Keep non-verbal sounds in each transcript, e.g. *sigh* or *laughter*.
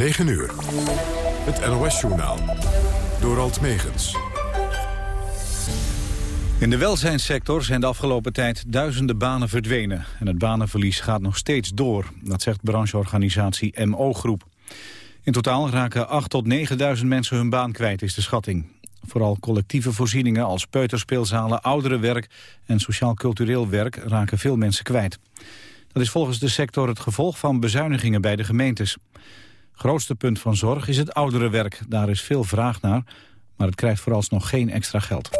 9 uur. Het NOS-journaal. Door Alt Megens. In de welzijnssector zijn de afgelopen tijd duizenden banen verdwenen. En het banenverlies gaat nog steeds door. Dat zegt brancheorganisatie MO Groep. In totaal raken 8.000 tot 9.000 mensen hun baan kwijt, is de schatting. Vooral collectieve voorzieningen als peuterspeelzalen, ouderenwerk en sociaal-cultureel werk raken veel mensen kwijt. Dat is volgens de sector het gevolg van bezuinigingen bij de gemeentes. Grootste punt van zorg is het ouderenwerk. Daar is veel vraag naar, maar het krijgt vooralsnog geen extra geld.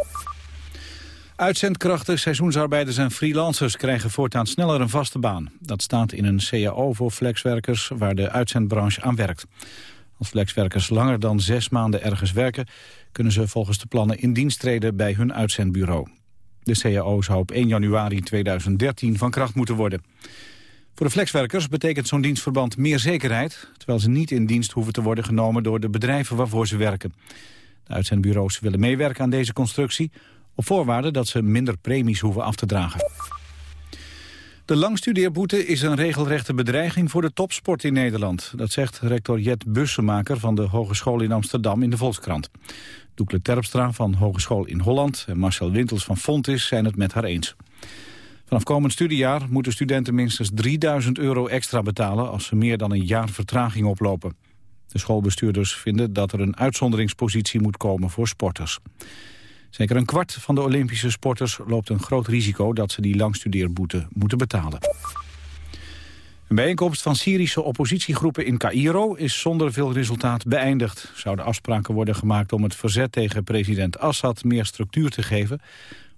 Uitzendkrachten, seizoensarbeiders en freelancers krijgen voortaan sneller een vaste baan. Dat staat in een CAO voor flexwerkers waar de uitzendbranche aan werkt. Als flexwerkers langer dan zes maanden ergens werken... kunnen ze volgens de plannen in dienst treden bij hun uitzendbureau. De CAO zou op 1 januari 2013 van kracht moeten worden. Voor de flexwerkers betekent zo'n dienstverband meer zekerheid... terwijl ze niet in dienst hoeven te worden genomen door de bedrijven waarvoor ze werken. De uitzendbureaus willen meewerken aan deze constructie... op voorwaarde dat ze minder premies hoeven af te dragen. De langstudeerboete is een regelrechte bedreiging voor de topsport in Nederland. Dat zegt rector Jet Bussemaker van de Hogeschool in Amsterdam in de Volkskrant. Doekle Terpstra van Hogeschool in Holland en Marcel Wintels van Fontis zijn het met haar eens. Vanaf komend studiejaar moeten studenten minstens 3000 euro extra betalen... als ze meer dan een jaar vertraging oplopen. De schoolbestuurders vinden dat er een uitzonderingspositie moet komen voor sporters. Zeker een kwart van de Olympische sporters loopt een groot risico... dat ze die langstudeerboete moeten betalen. Een bijeenkomst van Syrische oppositiegroepen in Cairo is zonder veel resultaat beëindigd. Zouden afspraken worden gemaakt om het verzet tegen president Assad meer structuur te geven.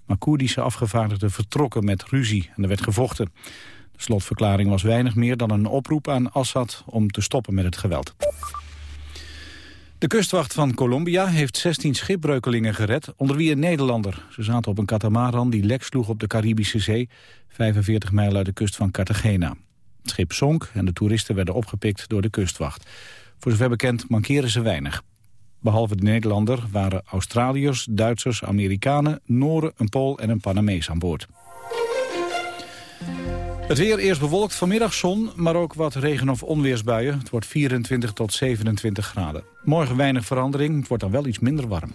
Maar Koerdische afgevaardigden vertrokken met ruzie en er werd gevochten. De slotverklaring was weinig meer dan een oproep aan Assad om te stoppen met het geweld. De kustwacht van Colombia heeft 16 schipbreukelingen gered, onder wie een Nederlander. Ze zaten op een katamaran die lek sloeg op de Caribische Zee, 45 mijl uit de kust van Cartagena. Het schip zonk en de toeristen werden opgepikt door de kustwacht. Voor zover bekend mankeren ze weinig. Behalve de Nederlander waren Australiërs, Duitsers, Amerikanen, Noren, een Pool en een Panamees aan boord. Het weer eerst bewolkt, vanmiddag zon, maar ook wat regen- of onweersbuien. Het wordt 24 tot 27 graden. Morgen weinig verandering, het wordt dan wel iets minder warm.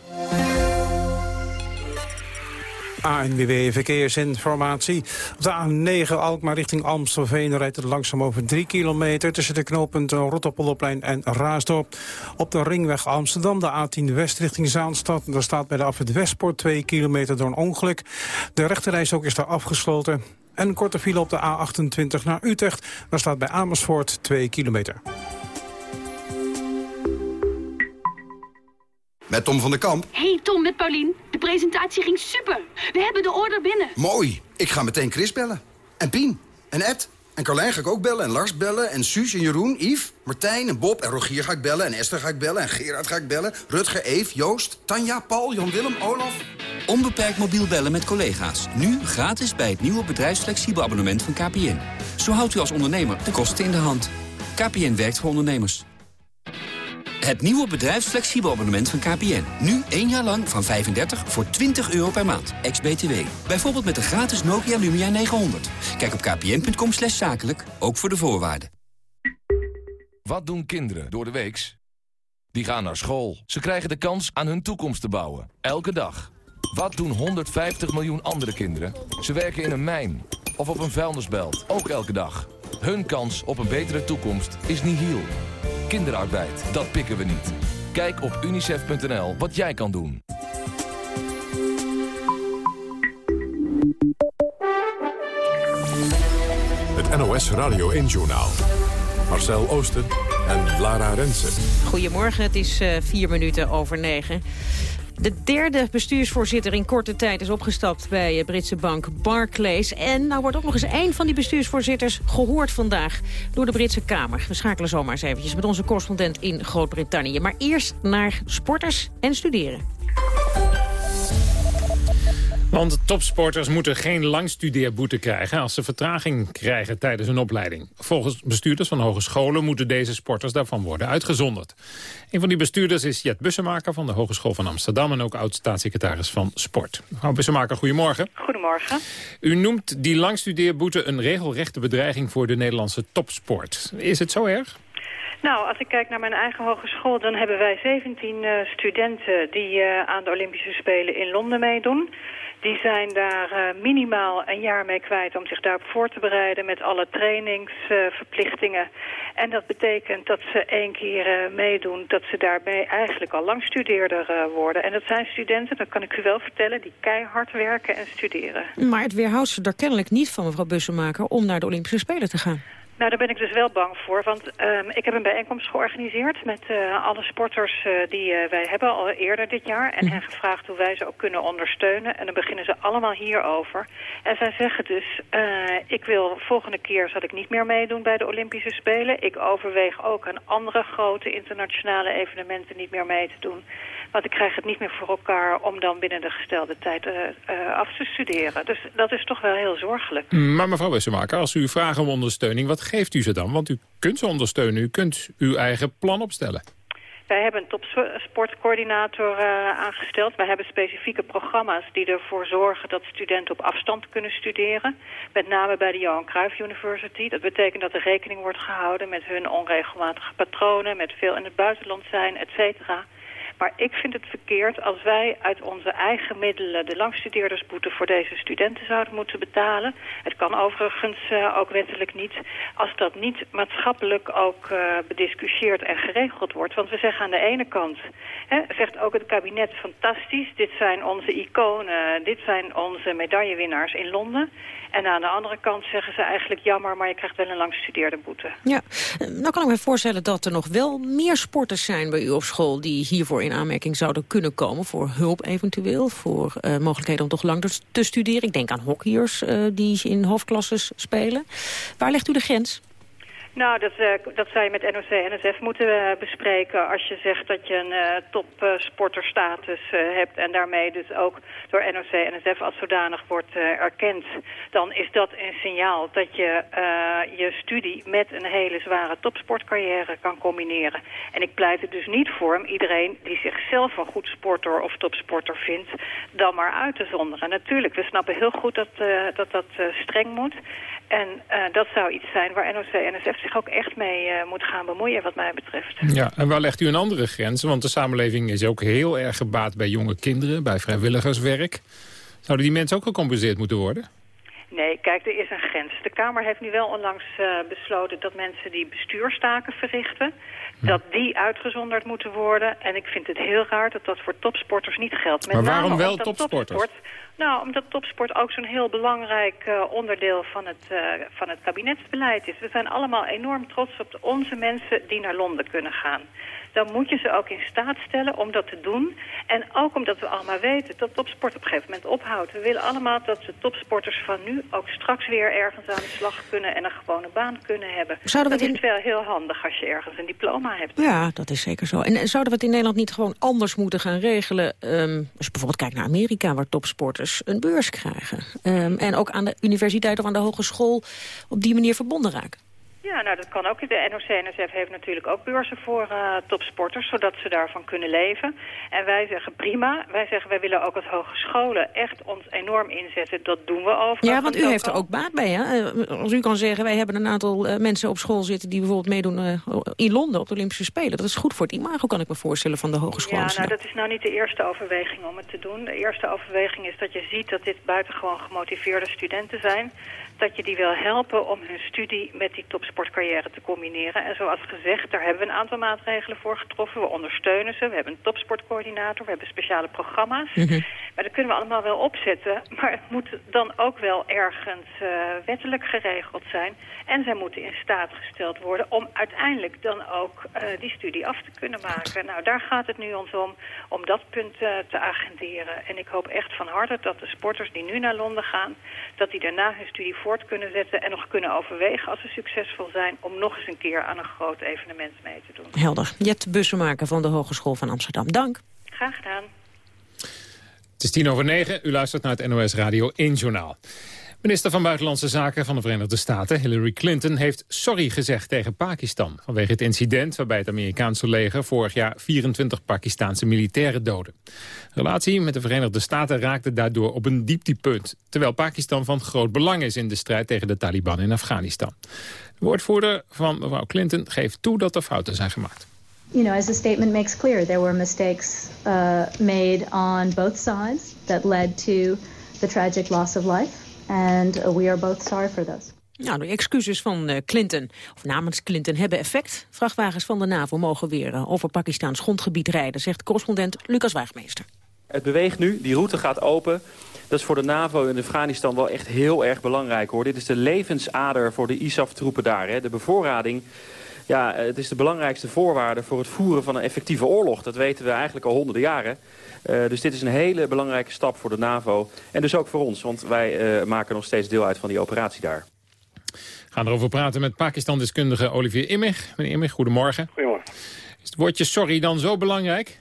ANWB Verkeersinformatie. Op de A9 Alkmaar richting Amstelveen rijdt het langzaam over 3 kilometer... tussen de knooppunten Rotterpolderplein en Raasdorp. Op de ringweg Amsterdam, de A10 West richting Zaanstad. Daar staat bij de afrit Westpoort 2 kilometer door een ongeluk. De rechterreis ook is daar afgesloten. En een korte file op de A28 naar Utrecht. Daar staat bij Amersfoort 2 kilometer. Met Tom van der Kamp. Hey Tom, met Paulien. De presentatie ging super. We hebben de order binnen. Mooi. Ik ga meteen Chris bellen. En Pien. En Ed. En Carlijn ga ik ook bellen. En Lars bellen. En Suus en Jeroen, Yves, Martijn en Bob. En Rogier ga ik bellen. En Esther ga ik bellen. En Gerard ga ik bellen. Rutger, Eve, Joost, Tanja, Paul, Jan-Willem, Olaf. Onbeperkt mobiel bellen met collega's. Nu gratis bij het nieuwe bedrijfsflexibel abonnement van KPN. Zo houdt u als ondernemer de kosten in de hand. KPN werkt voor ondernemers. Het nieuwe bedrijfsflexibel abonnement van KPN. Nu één jaar lang van 35 voor 20 euro per maand. Ex-BTW. Bijvoorbeeld met de gratis Nokia Lumia 900. Kijk op kpn.com slash zakelijk, ook voor de voorwaarden. Wat doen kinderen door de weeks? Die gaan naar school. Ze krijgen de kans aan hun toekomst te bouwen. Elke dag. Wat doen 150 miljoen andere kinderen? Ze werken in een mijn of op een vuilnisbelt. Ook elke dag. Hun kans op een betere toekomst is nihil. Kinderarbeid, dat pikken we niet. Kijk op unicef.nl wat jij kan doen. Het NOS Radio 1-journaal. Marcel Oosten en Lara Rensen. Goedemorgen, het is uh, vier minuten over negen. De derde bestuursvoorzitter in korte tijd is opgestapt bij de Britse bank Barclays. En nou wordt ook nog eens één van die bestuursvoorzitters gehoord vandaag door de Britse Kamer. We schakelen zomaar eens eventjes met onze correspondent in Groot-Brittannië. Maar eerst naar sporters en studeren. Want topsporters moeten geen langstudeerboete krijgen... als ze vertraging krijgen tijdens hun opleiding. Volgens bestuurders van hogescholen moeten deze sporters daarvan worden uitgezonderd. Een van die bestuurders is Jet Bussemaker van de Hogeschool van Amsterdam... en ook oud-staatssecretaris van Sport. Mevrouw Bussemaker, goedemorgen. Goedemorgen. U noemt die langstudeerboete een regelrechte bedreiging... voor de Nederlandse topsport. Is het zo erg? Nou, als ik kijk naar mijn eigen hogeschool... dan hebben wij 17 uh, studenten die uh, aan de Olympische Spelen in Londen meedoen. Die zijn daar uh, minimaal een jaar mee kwijt om zich daarop voor te bereiden... met alle trainingsverplichtingen. en dat betekent dat ze één keer meedoen... dat ze daarbij eigenlijk al lang studeerder worden. En dat zijn studenten, dat kan ik u wel vertellen... die keihard werken en studeren. Maar het weerhoudt ze er kennelijk niet van, mevrouw Bussemaker... om naar de Olympische Spelen te gaan. Nou, daar ben ik dus wel bang voor. Want um, ik heb een bijeenkomst georganiseerd met uh, alle sporters uh, die uh, wij hebben al eerder dit jaar. En hen gevraagd hoe wij ze ook kunnen ondersteunen. En dan beginnen ze allemaal hierover. En zij zeggen dus, ik wil volgende keer zal ik niet meer meedoen bij de Olympische Spelen. Ik overweeg ook aan andere grote internationale evenementen niet meer mee te doen. Want ik krijg het niet meer voor elkaar om dan binnen de gestelde tijd af te studeren. Dus dat is toch wel heel zorgelijk. Maar mevrouw Wessemaker, als u vraagt om ondersteuning, wat geeft u ze dan? Want u kunt ze ondersteunen, u kunt uw eigen plan opstellen. Wij hebben een topsportcoördinator uh, aangesteld. Wij hebben specifieke programma's die ervoor zorgen dat studenten op afstand kunnen studeren. Met name bij de Johan Cruijff University. Dat betekent dat er rekening wordt gehouden met hun onregelmatige patronen, met veel in het buitenland zijn, et cetera. Maar ik vind het verkeerd als wij uit onze eigen middelen de langstudeerdersboete voor deze studenten zouden moeten betalen. Het kan overigens uh, ook wettelijk niet als dat niet maatschappelijk ook uh, bediscussieerd en geregeld wordt. Want we zeggen aan de ene kant, hè, zegt ook het kabinet fantastisch, dit zijn onze iconen, dit zijn onze medaillewinnaars in Londen. En aan de andere kant zeggen ze eigenlijk jammer, maar je krijgt wel een langstudeerde boete. Ja, nou kan ik me voorstellen dat er nog wel meer sporters zijn bij u op school die hiervoor in aanmerking zouden kunnen komen. Voor hulp eventueel, voor uh, mogelijkheden om toch langer te studeren. Ik denk aan hockeyers uh, die in hoofdklasses spelen. Waar legt u de grens? Nou, dat, uh, dat zou je met NOC NSF moeten uh, bespreken. Als je zegt dat je een uh, topsporterstatus hebt... en daarmee dus ook door NOC NSF als zodanig wordt erkend... dan is dat een signaal dat je je studie met een hele zware topsportcarrière kan combineren. En ik pleit er dus niet voor om iedereen die zichzelf een goed sporter of topsporter vindt... dan maar uit te zonderen. Natuurlijk, we snappen heel goed dat dat, dat streng moet... En dat zou iets zijn waar NOC NSF zich ook echt mee uh, moet gaan bemoeien wat mij betreft. Ja, en waar legt u een andere grens? Want de samenleving is ook heel erg gebaat bij jonge kinderen, bij vrijwilligerswerk. Zouden die mensen ook gecompenseerd moeten worden? Nee, kijk, er is een grens. De Kamer heeft nu wel onlangs uh, besloten dat mensen die bestuurstaken verrichten... dat die uitgezonderd moeten worden. En ik vind het heel raar dat dat voor topsporters niet geldt. Met maar waarom wel topsporters? Topsport, nou, omdat topsport ook zo'n heel belangrijk uh, onderdeel van het, uh, van het kabinetsbeleid is. We zijn allemaal enorm trots op onze mensen die naar Londen kunnen gaan dan moet je ze ook in staat stellen om dat te doen. En ook omdat we allemaal weten dat topsport op een gegeven moment ophoudt. We willen allemaal dat de topsporters van nu ook straks weer ergens aan de slag kunnen... en een gewone baan kunnen hebben. Zouden we dat is wel heel handig als je ergens een diploma hebt. Ja, dat is zeker zo. En zouden we het in Nederland niet gewoon anders moeten gaan regelen? Um, als je bijvoorbeeld kijkt naar Amerika, waar topsporters een beurs krijgen. Um, en ook aan de universiteit of aan de hogeschool op die manier verbonden raken. Ja, nou dat kan ook. De NOC-NSF heeft natuurlijk ook beurzen voor uh, topsporters, zodat ze daarvan kunnen leven. En wij zeggen prima. Wij zeggen wij willen ook als hogescholen echt ons enorm inzetten. Dat doen we overigens. Ja, want u heeft er ook baat bij, hè? Eh, als u kan zeggen, wij hebben een aantal uh, mensen op school zitten die bijvoorbeeld meedoen uh, in Londen op de Olympische Spelen. Dat is goed voor het imago, kan ik me voorstellen, van de hogeschool. Ja, nou dat is nou niet de eerste overweging om het te doen. De eerste overweging is dat je ziet dat dit buitengewoon gemotiveerde studenten zijn dat je die wil helpen om hun studie met die topsportcarrière te combineren. En zoals gezegd, daar hebben we een aantal maatregelen voor getroffen. We ondersteunen ze, we hebben een topsportcoördinator, we hebben speciale programma's. Mhm. Maar dat kunnen we allemaal wel opzetten. Maar het moet dan ook wel ergens uh, wettelijk geregeld zijn. En zij moeten in staat gesteld worden om uiteindelijk dan ook uh, die studie af te kunnen maken. Nou, daar gaat het nu ons om, om dat punt uh, te agenderen. En ik hoop echt van harte dat de sporters die nu naar Londen gaan... dat die daarna hun studie voort kunnen zetten en nog kunnen overwegen... als ze succesvol zijn om nog eens een keer aan een groot evenement mee te doen. Helder. Jet Bussenmaker van de Hogeschool van Amsterdam. Dank. Graag gedaan. Het is tien over negen. U luistert naar het NOS Radio 1 Journaal. Minister van Buitenlandse Zaken van de Verenigde Staten, Hillary Clinton, heeft sorry gezegd tegen Pakistan vanwege het incident waarbij het Amerikaanse leger vorig jaar 24 Pakistanse militairen doodde. De relatie met de Verenigde Staten raakte daardoor op een dieptepunt, terwijl Pakistan van groot belang is in de strijd tegen de Taliban in Afghanistan. De woordvoerder van mevrouw Clinton geeft toe dat er fouten zijn gemaakt. You know, as the statement makes clear, there were mistakes uh, made on both sides that led to the tragic loss of life. And uh, we are both sorry for. Nou, de excuses van uh, Clinton, of namens Clinton, hebben effect. Vrachtwagens van de NAVO mogen weer uh, over Pakistaans grondgebied rijden, zegt correspondent Lucas Waagmeester. Het beweegt nu, die route gaat open. Dat is voor de NAVO in Afghanistan wel echt heel erg belangrijk hoor. Dit is de levensader voor de ISAF-troepen daar. Hè. De bevoorrading ja, het is de belangrijkste voorwaarde voor het voeren van een effectieve oorlog. Dat weten we eigenlijk al honderden jaren. Uh, dus dit is een hele belangrijke stap voor de NAVO. En dus ook voor ons, want wij uh, maken nog steeds deel uit van die operatie daar. We gaan erover praten met Pakistan-deskundige Olivier Immig. Meneer Immig, goedemorgen. Goedemorgen. Is het woordje sorry dan zo belangrijk?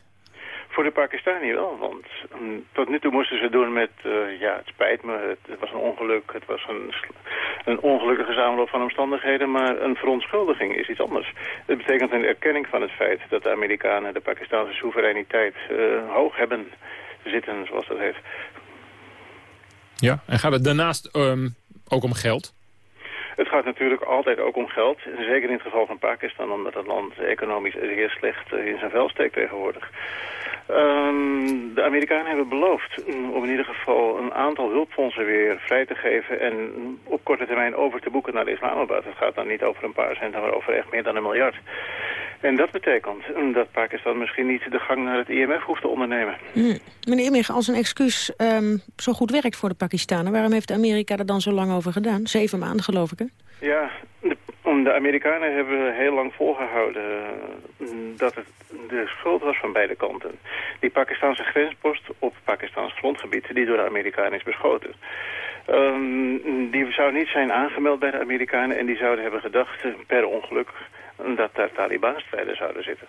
Voor de Pakistani wel, want um, tot nu toe moesten ze doen met, uh, ja, het spijt me, het, het, was een ongeluk, het was een, een ongelukkige samenloop van omstandigheden, maar een verontschuldiging is iets anders. Het betekent een erkenning van het feit dat de Amerikanen de Pakistanse soevereiniteit uh, hoog hebben zitten, zoals dat heet. Ja, en gaat het daarnaast um, ook om geld? Het gaat natuurlijk altijd ook om geld. Zeker in het geval van Pakistan, omdat het land economisch zeer slecht in zijn vel steekt tegenwoordig. Um, de Amerikanen hebben beloofd om in ieder geval een aantal hulpfondsen weer vrij te geven en op korte termijn over te boeken naar Islamabad. Het gaat dan niet over een paar centen, maar over echt meer dan een miljard. En dat betekent dat Pakistan misschien niet de gang naar het IMF hoeft te ondernemen. Mm. Meneer Immig, als een excuus um, zo goed werkt voor de Pakistanen... waarom heeft Amerika er dan zo lang over gedaan? Zeven maanden, geloof ik, hè? Ja, de, Amerikanen hebben heel lang volgehouden dat het de schuld was van beide kanten. Die Pakistanse grenspost op Pakistans grondgebied, die door de Amerikanen is beschoten. Um, die zou niet zijn aangemeld bij de Amerikanen en die zouden hebben gedacht, per ongeluk, dat daar Taliban-strijders zouden zitten.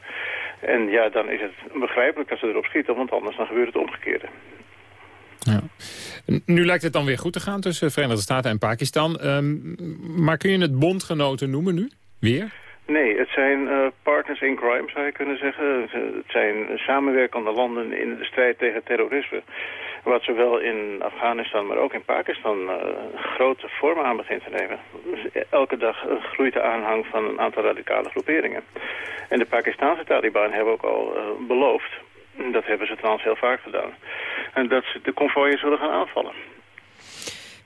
En ja, dan is het begrijpelijk dat ze erop schieten, want anders dan gebeurt het omgekeerde. Ja. Nu lijkt het dan weer goed te gaan tussen Verenigde Staten en Pakistan. Um, maar kun je het bondgenoten noemen nu? Weer? Nee, het zijn uh, partners in crime, zou je kunnen zeggen. Het zijn samenwerkende landen in de strijd tegen terrorisme. Wat zowel in Afghanistan, maar ook in Pakistan uh, grote vormen aan begint te nemen. Elke dag groeit de aanhang van een aantal radicale groeperingen. En de Pakistanse Taliban hebben ook al beloofd, dat hebben ze trouwens heel vaak gedaan, en dat ze de konvooien zullen gaan aanvallen.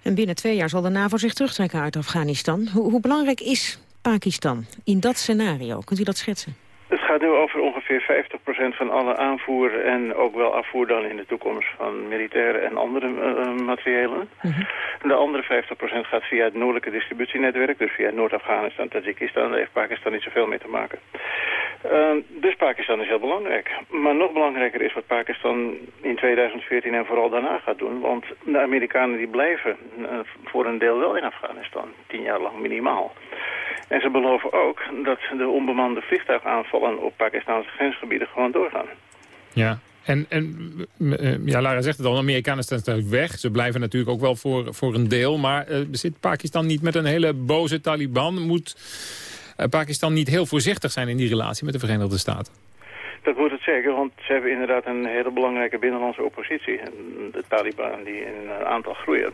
En binnen twee jaar zal de NAVO zich terugtrekken uit Afghanistan. Hoe, hoe belangrijk is Pakistan in dat scenario? Kunt u dat schetsen? Het gaat nu over ongeveer 50% van alle aanvoer en ook wel afvoer dan in de toekomst van militaire en andere uh, materiëlen. De andere 50% gaat via het noordelijke distributienetwerk, dus via Noord-Afghanistan, Tajikistan. Daar heeft Pakistan niet zoveel mee te maken. Uh, dus Pakistan is heel belangrijk. Maar nog belangrijker is wat Pakistan in 2014 en vooral daarna gaat doen. Want de Amerikanen die blijven uh, voor een deel wel in Afghanistan. Tien jaar lang minimaal. En ze beloven ook dat de onbemande vliegtuigaanvallen op Pakistanse grensgebieden gewoon doorgaan. Ja, en, en ja, Lara zegt het al, de Amerikanen staan natuurlijk weg. Ze blijven natuurlijk ook wel voor, voor een deel. Maar uh, zit Pakistan niet met een hele boze Taliban? Moet Pakistan niet heel voorzichtig zijn in die relatie met de Verenigde Staten? Dat moet het zeker, want ze hebben inderdaad een hele belangrijke binnenlandse oppositie. De Taliban die in een aantal groeien.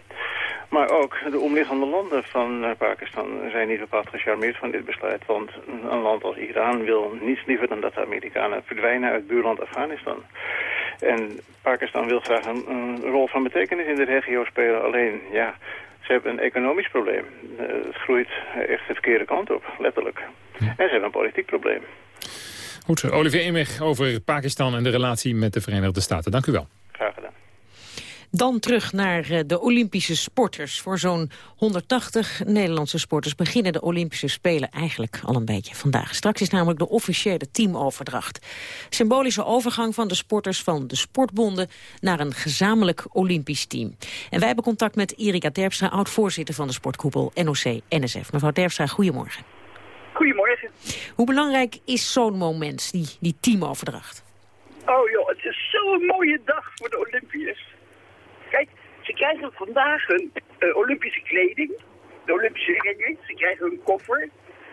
Maar ook de omliggende landen van Pakistan zijn niet bepaald gecharmeerd van dit besluit. Want een land als Iran wil niets liever dan dat de Amerikanen verdwijnen uit buurland Afghanistan. En Pakistan wil graag een, een rol van betekenis in de regio spelen. Alleen, ja, ze hebben een economisch probleem. Uh, het groeit echt de verkeerde kant op, letterlijk. En ze hebben een politiek probleem. Goed, Olivier Immig over Pakistan en de relatie met de Verenigde Staten. Dank u wel. Dan terug naar de Olympische sporters. Voor zo'n 180 Nederlandse sporters beginnen de Olympische Spelen eigenlijk al een beetje vandaag. Straks is namelijk de officiële teamoverdracht. Symbolische overgang van de sporters van de sportbonden naar een gezamenlijk Olympisch team. En wij hebben contact met Erika Terpstra, oud-voorzitter van de sportkoepel NOC-NSF. Mevrouw Terpstra, goedemorgen. Goedemorgen. Hoe belangrijk is zo'n moment, die, die teamoverdracht? Oh joh, het is zo'n mooie dag voor de Olympiërs. Krijgen vandaag hun eh, Olympische kleding, de Olympische ringen. Ze krijgen hun koffer.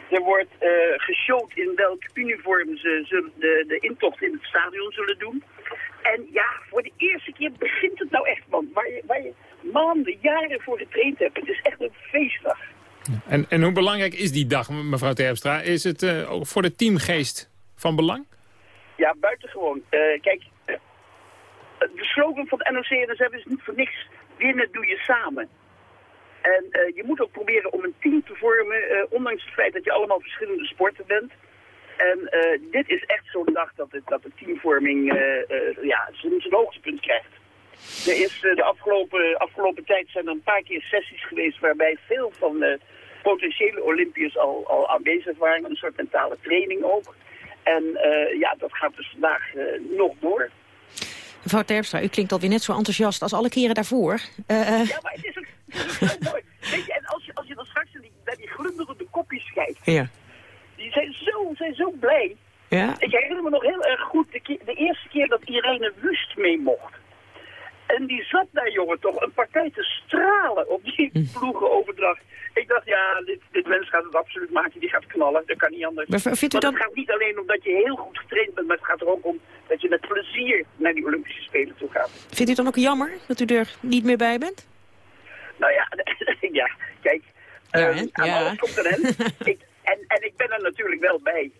Er wordt uh, geshowd in welk uniform ze, ze de, de intocht in het stadion zullen doen. En ja, voor de eerste keer begint het nou echt, man. Waar je, waar je maanden, jaren voor getraind hebt. Het is echt een feestdag. En, en hoe belangrijk is die dag, mevrouw Terpstra? Is het uh, ook voor de teamgeest van belang? Ja, buitengewoon. Uh, kijk, de slogan van de NOC-NSF is niet voor niks. Winnen doe je samen. En je moet ook proberen om een team te vormen, ondanks het feit dat je allemaal verschillende sporten bent. En dit is echt zo'n dag dat, het, dat de teamvorming ja, zijn hoogtepunt krijgt. Er is de afgelopen, afgelopen tijd zijn er een paar keer sessies geweest waarbij veel van de potentiële Olympiërs al, al aanwezig waren. Een soort mentale training ook. En ja, dat gaat dus vandaag nog door. Mevrouw Terpstra, u klinkt alweer net zo enthousiast als alle keren daarvoor. Uh... Ja, maar het is ook, het is ook mooi. Weet je, en als je, als je dan straks naar die, naar die glunderende kopjes kijkt... Ja. Die zijn zo, zijn zo blij. Ja. Ik herinner me nog heel erg goed de, de eerste keer dat Irene Wust mee mocht. En die zat daar, jongen, toch een partij te stralen op die ploegenoverdracht. Ik dacht, ja, dit, dit mens gaat het absoluut maken. Die gaat knallen. Dat kan niet anders. Maar vindt u dan... het gaat niet alleen om dat je heel goed getraind bent, maar het gaat er ook om dat je met plezier naar die Olympische Spelen toe gaat. Vindt u het dan ook jammer dat u er niet meer bij bent? Nou ja, *laughs* ja kijk. Ja, uh, aan ja. alles komt een ik, en, en ik ben er natuurlijk wel bij.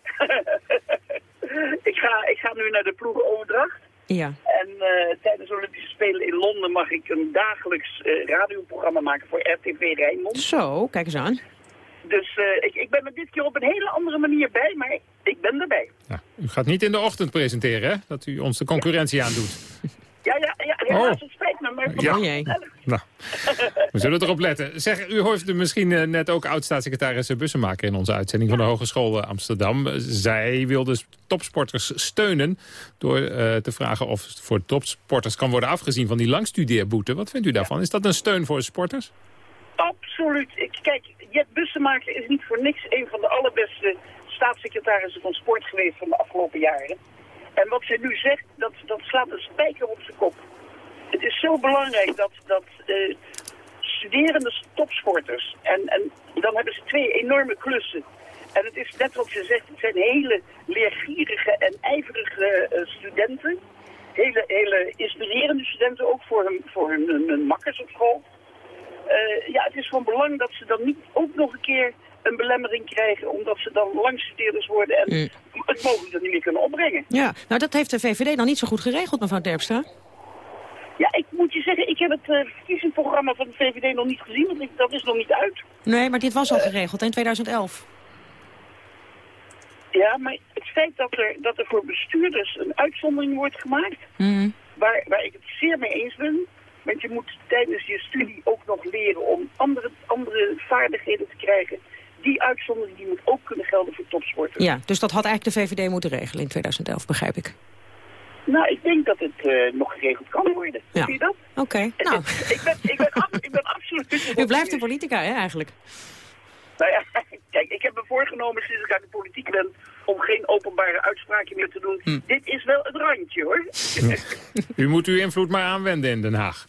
*laughs* ik, ga, ik ga nu naar de ploegenoverdracht. Ja. En uh, tijdens de Olympische Spelen in Londen mag ik een dagelijks uh, radioprogramma maken voor RTV Rijnmond. Zo, kijk eens aan. Dus uh, ik, ik ben er dit keer op een hele andere manier bij, maar ik ben erbij. Ja, u gaat niet in de ochtend presenteren, hè? Dat u ons de concurrentie aandoet. *laughs* Ja, ja, ja, helaas, het spijt me, maar... Ja. Nou, we zullen erop letten. Zeg, u hoorde misschien uh, net ook oud-staatssecretaris Bussemaker in onze uitzending van de Hogeschool Amsterdam. Zij wilde topsporters steunen door uh, te vragen of voor topsporters kan worden afgezien van die langstudeerboete. Wat vindt u daarvan? Is dat een steun voor sporters? Absoluut. Kijk, Jet Bussemaker is niet voor niks een van de allerbeste staatssecretarissen van sport geweest van de afgelopen jaren. En wat ze nu zegt, dat, dat slaat een spijker op zijn kop. Het is zo belangrijk dat, dat uh, studerende topsporters, en, en dan hebben ze twee enorme klussen. En het is net wat ze zegt, het zijn hele leergierige en ijverige uh, studenten. Hele, hele inspirerende studenten, ook voor hun, voor hun, hun, makkers op school. Uh, ja, het is van belang dat ze dan niet ook nog een keer een belemmering krijgen... omdat ze dan langstudeerders worden en mm. het mogelijk dat niet meer kunnen opbrengen. Ja, nou dat heeft de VVD dan niet zo goed geregeld, mevrouw Terpstra. Ja, ik moet je zeggen, ik heb het uh, verkiezingsprogramma van de VVD nog niet gezien, want ik, dat is nog niet uit. Nee, maar dit was al geregeld in 2011. Ja, maar het feit dat er, dat er voor bestuurders een uitzondering wordt gemaakt... Mm. Waar, waar ik het zeer mee eens ben... Want je moet tijdens je studie ook nog leren om andere, andere vaardigheden te krijgen. Die uitzondering die moet ook kunnen gelden voor topsporters. Ja, dus dat had eigenlijk de VVD moeten regelen in 2011, begrijp ik. Nou, ik denk dat het uh, nog geregeld kan worden. Ja. Zie je dat? Oké, okay. nou. ik, ben, ik, ben ab, ik ben absoluut... *laughs* U blijft een politica, hè, eigenlijk? Nou ja, *laughs* kijk, ik heb me voorgenomen sinds ik uit de politiek ben... om geen openbare uitspraken meer te doen. Hm. Dit is wel het randje, hoor. *laughs* U moet uw invloed maar aanwenden in Den Haag.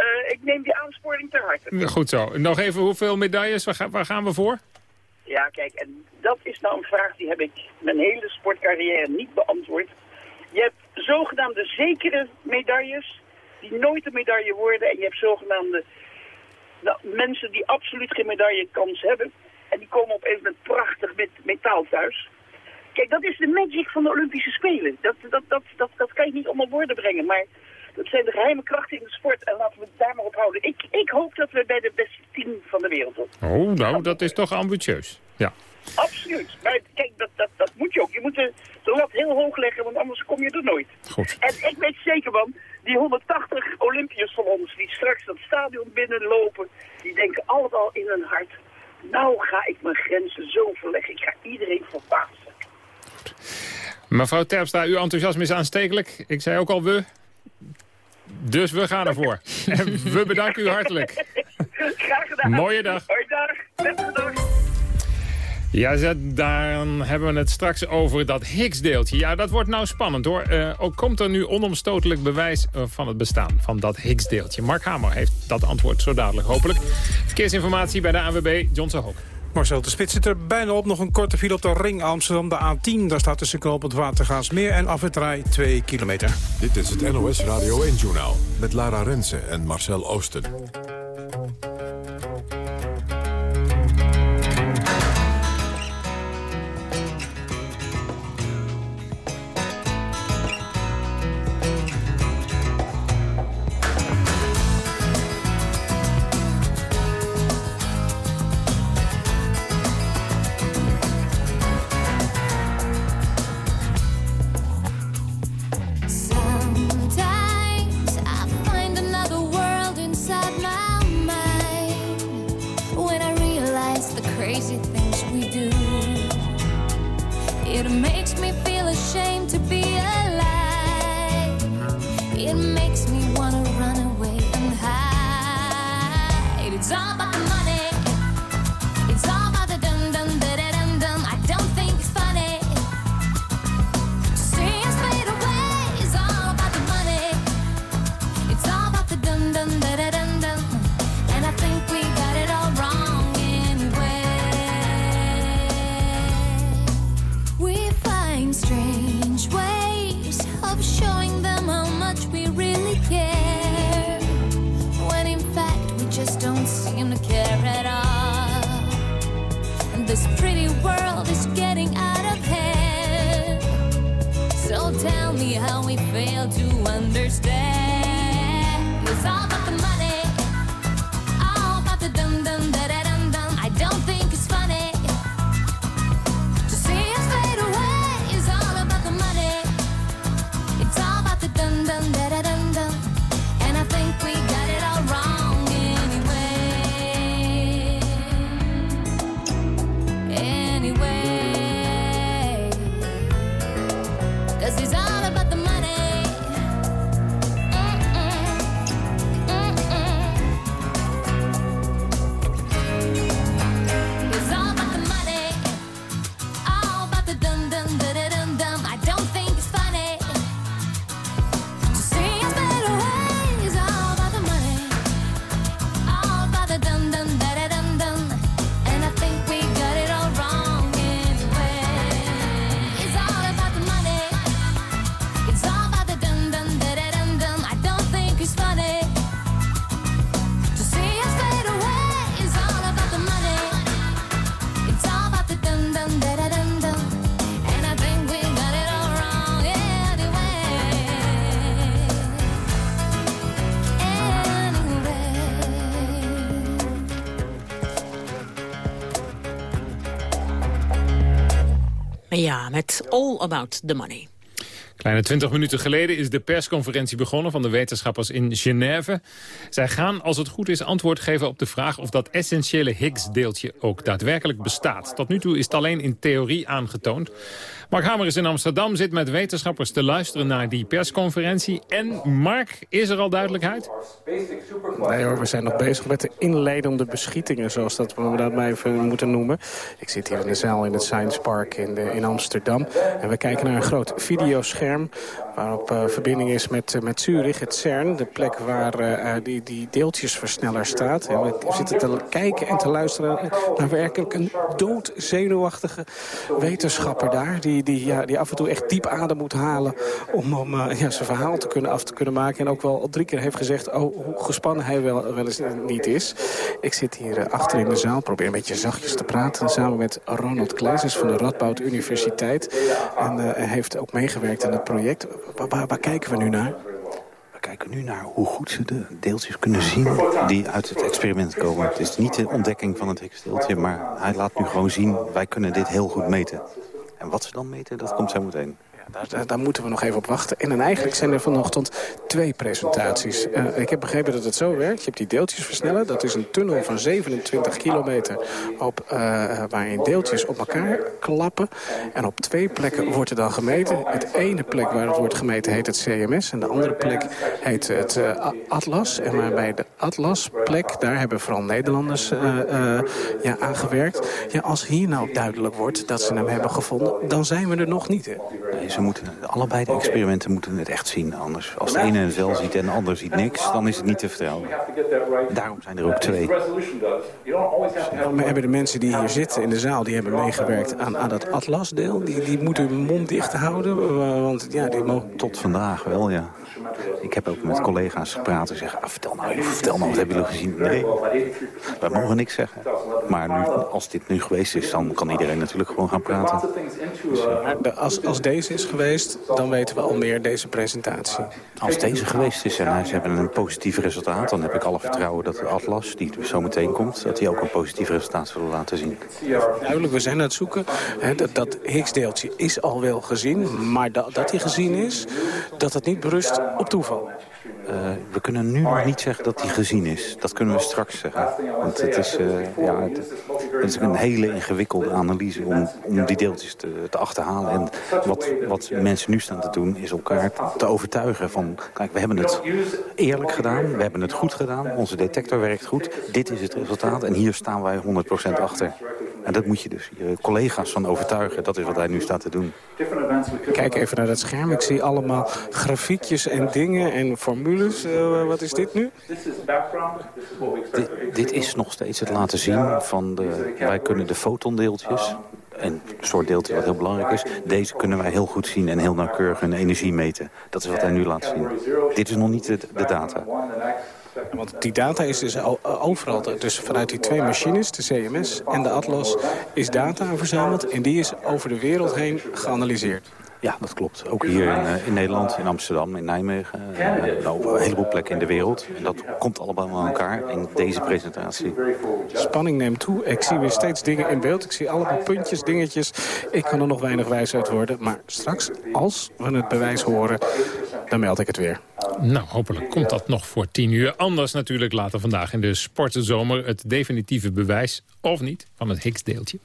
Uh, ik neem die aansporing ter harte. Goed zo. Nog even, hoeveel medailles? Waar, ga, waar gaan we voor? Ja, kijk, en dat is nou een vraag die heb ik mijn hele sportcarrière niet beantwoord. Je hebt zogenaamde zekere medailles die nooit een medaille worden. En je hebt zogenaamde nou, mensen die absoluut geen medaillekans hebben. En die komen op een moment prachtig met metaal thuis. Kijk, dat is de magic van de Olympische Spelen. Dat, dat, dat, dat, dat kan je niet onder woorden brengen. Maar dat zijn de geheime krachten in de sport. En laten we het daar maar op houden. Ik, ik hoop dat we bij de beste team van de wereld zijn. Oh, nou, dat is toch ambitieus. Ja. Absoluut. Maar kijk, dat, dat, dat moet je ook. Je moet de, de lat heel hoog leggen, want anders kom je er nooit. Goed. En ik weet zeker, man, die 180 Olympiërs van ons die straks dat stadion binnenlopen, die denken allemaal in hun hart, nou ga ik mijn grenzen zo verleggen. Ik ga iedereen verbazen. Mevrouw Terpstra, uw enthousiasme is aanstekelijk. Ik zei ook al we. Dus we gaan ervoor. En we bedanken u hartelijk. Graag gedaan. Mooie dag. Hoi dag. Beste dag. Ja, dan hebben we het straks over dat Higgs-deeltje. Ja, dat wordt nou spannend hoor. Uh, ook komt er nu onomstotelijk bewijs uh, van het bestaan van dat Higgs-deeltje. Mark Hamer heeft dat antwoord zo dadelijk hopelijk. Verkeersinformatie bij de ANWB, John Hoek. Marcel, de spits zit er bijna op. Nog een korte file op de ring Amsterdam, de A10. Daar staat tussen knooppunt Watergaasmeer en Afwetrij 2 kilometer. Dit is het NOS Radio 1-journaal met Lara Rensen en Marcel Oosten. Ja, met All About the Money. Kleine twintig minuten geleden is de persconferentie begonnen van de wetenschappers in Genève. Zij gaan, als het goed is, antwoord geven op de vraag of dat essentiële Higgs-deeltje ook daadwerkelijk bestaat. Tot nu toe is het alleen in theorie aangetoond. Mark Hamer is in Amsterdam, zit met wetenschappers te luisteren naar die persconferentie. En Mark, is er al duidelijkheid? Nee hoor, we zijn nog bezig met de inleidende beschietingen, zoals dat we dat maar even moeten noemen. Ik zit hier in de zaal in het Science Park in, de, in Amsterdam. En we kijken naar een groot videoscherm waarop uh, verbinding is met, uh, met Zurich, het CERN. De plek waar die, die deeltjesversneller staat. En we zitten te kijken en te luisteren naar werkelijk een doodzenuwachtige wetenschapper daar... die die, ja, die af en toe echt diep adem moet halen om, om uh, ja, zijn verhaal te kunnen af te kunnen maken. En ook wel al drie keer heeft gezegd oh, hoe gespannen hij wel, wel eens niet is. Ik zit hier uh, achter in de zaal, probeer een beetje zachtjes te praten. Samen met Ronald Kleijsers van de Radboud Universiteit. En uh, heeft ook meegewerkt aan het project. Waar kijken we nu naar? We kijken nu naar hoe goed ze de deeltjes kunnen zien die uit het experiment komen. Het is niet de ontdekking van het Higgs-deeltje, maar hij laat nu gewoon zien... wij kunnen dit heel goed meten. En wat ze dan meten, dat komt zo meteen. Daar, moeten we nog even op wachten. En dan eigenlijk zijn er vanochtend twee presentaties. Uh, ik heb begrepen dat het zo werkt. Je hebt die deeltjesversneller. Dat is een tunnel van 27 kilometer op, uh, waarin deeltjes op elkaar klappen. En op twee plekken wordt er dan gemeten. Het ene plek waar het wordt gemeten heet het CMS. En de andere plek heet het Atlas. En maar bij de Atlas-plek, daar hebben vooral Nederlanders ja, aan gewerkt. Ja, als hier nou duidelijk wordt dat ze hem hebben gevonden, dan zijn we er nog niet. Hè? Ze moeten, allebei de experimenten moeten het echt zien. Anders, als de ene het wel ziet en de ander ziet niks, dan is het niet te vertrouwen. Daarom zijn er ook twee. Maar hebben de mensen die hier zitten in de zaal, die hebben meegewerkt aan, aan dat atlasdeel, die, die moeten hun mond dicht houden? Want ja, die mogen... Tot vandaag wel, ja. Ik heb ook met collega's gepraat en zeggen, ah, vertel nou, vertel nou, wat hebben jullie gezien? Nee, wij mogen niks zeggen. Maar nu, als dit nu geweest is, dan kan iedereen natuurlijk gewoon gaan praten. Dus, uh, als, als deze is geweest, dan weten we al meer deze presentatie. Als deze geweest is en ze hebben een positief resultaat... dan heb ik alle vertrouwen dat de Atlas, die zo meteen komt... dat die ook een positief resultaat zullen laten zien. Duidelijk, we zijn aan het zoeken. Hè, dat, dat Higgs-deeltje is al wel gezien, maar dat, dat die gezien is... dat het niet berust op toeval. Uh, we kunnen nu nog niet zeggen dat hij gezien is. Dat kunnen we straks zeggen. Want het is, uh, ja, een hele ingewikkelde analyse om, om die deeltjes te, te, achterhalen. En wat, wat mensen nu staan te doen is elkaar te overtuigen van... kijk, we hebben het eerlijk gedaan, we hebben het goed gedaan. Onze detector werkt goed, dit is het resultaat en hier staan wij 100% achter. En dat moet je dus je collega's van overtuigen. Dat is wat hij nu staat te doen. Kijk even naar dat scherm. Ik zie allemaal grafiekjes en dingen en formules. Uh, wat is dit nu? Dit, dit is nog steeds het laten zien van de... Wij kunnen de fotondeeltjes en een soort deeltje wat heel belangrijk is. Deze kunnen wij heel goed zien en heel nauwkeurig hun energie meten. Dat is wat hij nu laat zien. Dit is nog niet de, de data. Want die data is dus overal. Dus vanuit die twee machines, de CMS en de Atlas, is data verzameld. En die is over de wereld heen geanalyseerd. Ja, dat klopt. Ook hier in, uh, in Nederland, in Amsterdam, in Nijmegen. Uh, op een heleboel plekken in de wereld. En dat komt allemaal aan elkaar in deze presentatie. Spanning neemt toe. Ik zie weer steeds dingen in beeld. Ik zie allemaal puntjes, dingetjes. Ik kan er nog weinig wijs uit worden. Maar straks, als we het bewijs horen, dan meld ik het weer. Nou, hopelijk komt dat nog voor tien uur. Anders natuurlijk later vandaag in de sportzomer... het definitieve bewijs, of niet, van het Higgs-deeltje.